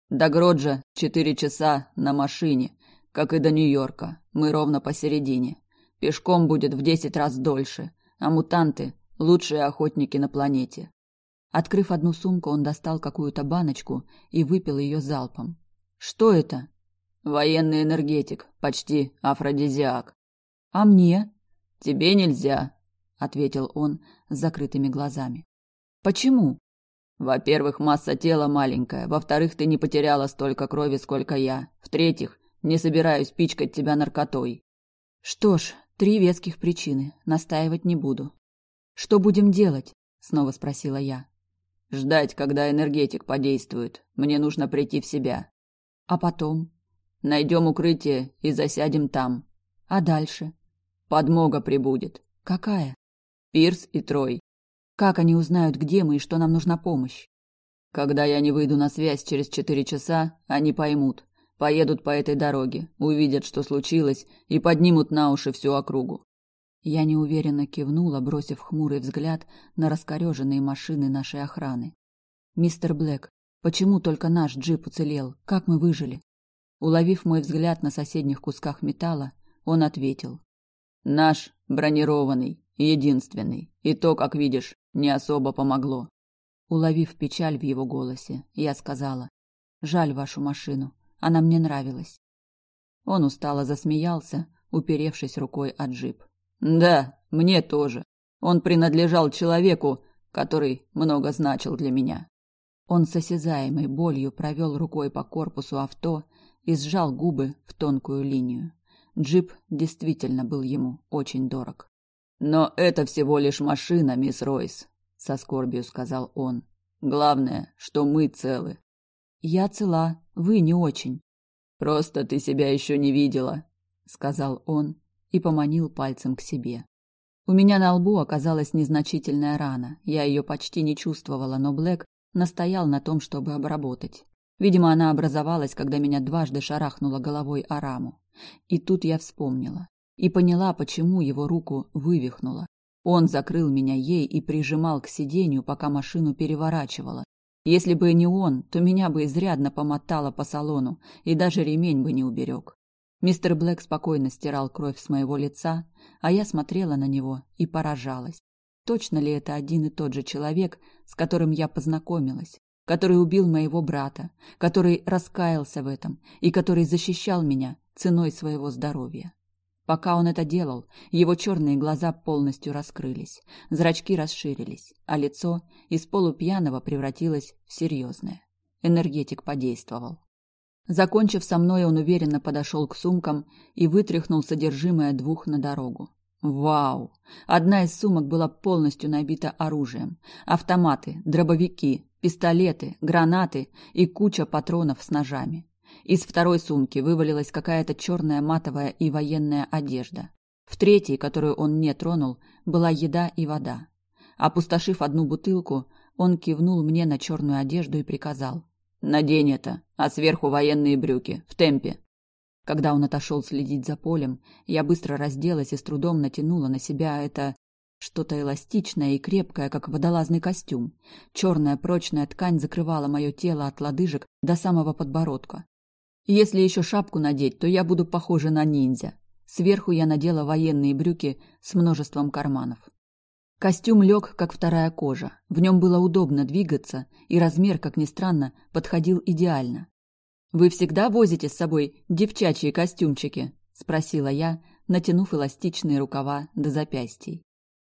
S1: До Гроджа четыре часа на машине, как и до Нью-Йорка. Мы ровно посередине. Пешком будет в десять раз дольше, а мутанты — лучшие охотники на планете. Открыв одну сумку, он достал какую-то баночку и выпил ее залпом. «Что это?» «Военный энергетик, почти афродизиак». «А мне?» «Тебе нельзя», — ответил он с закрытыми глазами. «Почему?» Во-первых, масса тела маленькая. Во-вторых, ты не потеряла столько крови, сколько я. В-третьих, не собираюсь пичкать тебя наркотой. Что ж, три веских причины. Настаивать не буду. Что будем делать? Снова спросила я. Ждать, когда энергетик подействует. Мне нужно прийти в себя. А потом? Найдем укрытие и засядем там. А дальше? Подмога прибудет. Какая? Пирс и Трой. Как они узнают, где мы и что нам нужна помощь? Когда я не выйду на связь через четыре часа, они поймут. Поедут по этой дороге, увидят, что случилось, и поднимут на уши всю округу. Я неуверенно кивнула, бросив хмурый взгляд на раскореженные машины нашей охраны. «Мистер Блэк, почему только наш джип уцелел? Как мы выжили?» Уловив мой взгляд на соседних кусках металла, он ответил. «Наш бронированный, единственный. И то, как видишь, не особо помогло. Уловив печаль в его голосе, я сказала: "Жаль вашу машину, она мне нравилась". Он устало засмеялся, уперевшись рукой о джип. "Да, мне тоже. Он принадлежал человеку, который много значил для меня". Он с осязаемой болью провел рукой по корпусу авто и сжал губы в тонкую линию. Джип действительно был ему очень дорог. Но это всего лишь машина, мисс Ройс, со скорбью сказал он. Главное, что мы целы. Я цела, вы не очень. Просто ты себя еще не видела, сказал он и поманил пальцем к себе. У меня на лбу оказалась незначительная рана. Я ее почти не чувствовала, но Блэк настоял на том, чтобы обработать. Видимо, она образовалась, когда меня дважды шарахнуло головой о раму. И тут я вспомнила и поняла, почему его руку вывихнуло. Он закрыл меня ей и прижимал к сиденью, пока машину переворачивало. Если бы не он, то меня бы изрядно помотало по салону, и даже ремень бы не уберег. Мистер Блэк спокойно стирал кровь с моего лица, а я смотрела на него и поражалась. Точно ли это один и тот же человек, с которым я познакомилась, который убил моего брата, который раскаялся в этом и который защищал меня ценой своего здоровья? Пока он это делал, его черные глаза полностью раскрылись, зрачки расширились, а лицо из полупьяного превратилось в серьезное. Энергетик подействовал. Закончив со мной, он уверенно подошел к сумкам и вытряхнул содержимое двух на дорогу. Вау! Одна из сумок была полностью набита оружием. Автоматы, дробовики, пистолеты, гранаты и куча патронов с ножами. Из второй сумки вывалилась какая-то черная матовая и военная одежда. В третьей, которую он не тронул, была еда и вода. Опустошив одну бутылку, он кивнул мне на черную одежду и приказал. «Надень это, а сверху военные брюки, в темпе». Когда он отошел следить за полем, я быстро разделась и с трудом натянула на себя это что-то эластичное и крепкое, как водолазный костюм. Черная прочная ткань закрывала мое тело от лодыжек до самого подбородка. Если еще шапку надеть, то я буду похожа на ниндзя. Сверху я надела военные брюки с множеством карманов. Костюм лег, как вторая кожа. В нем было удобно двигаться, и размер, как ни странно, подходил идеально. «Вы всегда возите с собой девчачьи костюмчики?» – спросила я, натянув эластичные рукава до запястий.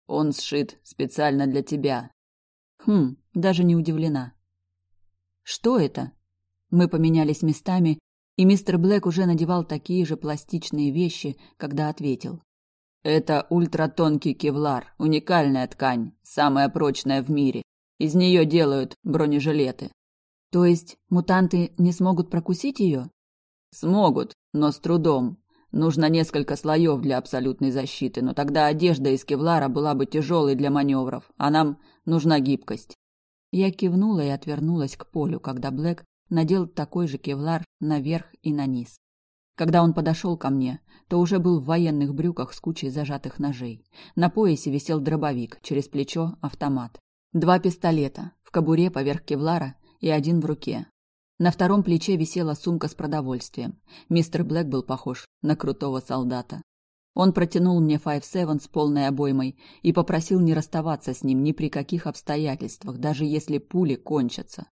S2: «Он сшит специально для тебя».
S1: Хм, даже не удивлена. «Что это?» Мы поменялись местами, и мистер Блэк уже надевал такие же пластичные вещи, когда ответил.
S2: Это ультратонкий кевлар, уникальная ткань, самая прочная в мире. Из нее делают бронежилеты.
S1: То есть мутанты не смогут прокусить ее?
S2: Смогут, но с трудом. Нужно несколько слоев для абсолютной защиты, но тогда одежда из кевлара была бы тяжелой для маневров, а нам нужна гибкость.
S1: Я кивнула и отвернулась к полю, когда Блэк надел такой же кевлар наверх и на низ. Когда он подошел ко мне, то уже был в военных брюках с кучей зажатых ножей. На поясе висел дробовик, через плечо автомат. Два пистолета, в кобуре поверх кевлара и один в руке. На втором плече висела сумка с продовольствием. Мистер Блэк был похож на крутого солдата. Он протянул мне Five Seven с полной обоймой и попросил не расставаться с ним ни при каких обстоятельствах, даже если пули кончатся.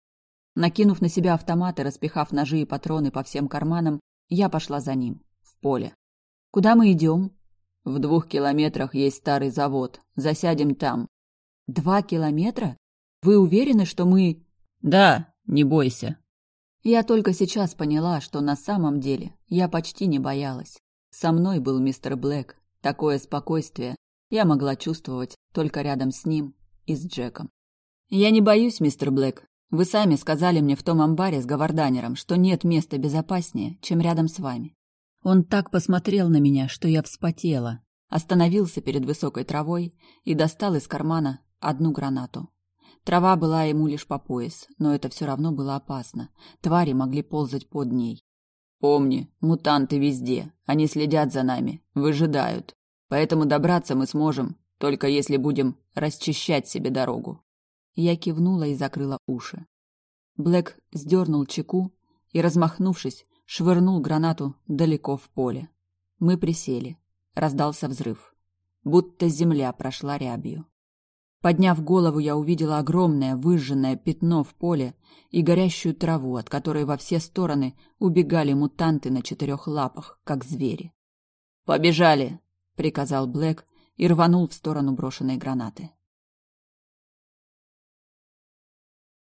S1: Накинув на себя автомат и распихав ножи и патроны по всем карманам, я пошла за ним, в поле. «Куда мы идем?»
S2: «В двух километрах есть старый завод. Засядем там».
S1: «Два километра? Вы уверены, что мы...»
S2: «Да, не бойся».
S1: Я только сейчас поняла, что на самом деле я почти не боялась. Со мной был мистер Блэк. Такое спокойствие я могла чувствовать только рядом с ним и с Джеком. «Я не боюсь, мистер Блэк. Вы сами сказали мне в том амбаре с гаварданером, что нет места безопаснее, чем рядом с вами. Он так посмотрел на меня, что я вспотела. Остановился перед высокой травой и достал из кармана одну гранату. Трава была ему лишь по пояс, но это все равно было опасно. Твари могли ползать под ней.
S2: Помни, мутанты везде. Они следят за нами, выжидают. Поэтому добраться мы сможем, только если будем расчищать себе дорогу.
S1: Я кивнула и закрыла уши. Блэк сдернул чеку и, размахнувшись, швырнул гранату далеко в поле. Мы присели. Раздался взрыв. Будто земля прошла рябью. Подняв голову, я увидела огромное выжженное пятно в поле и горящую траву, от которой во все стороны убегали мутанты на четырех лапах, как звери.
S2: «Побежали!»
S1: — приказал Блэк и рванул в сторону брошенной гранаты.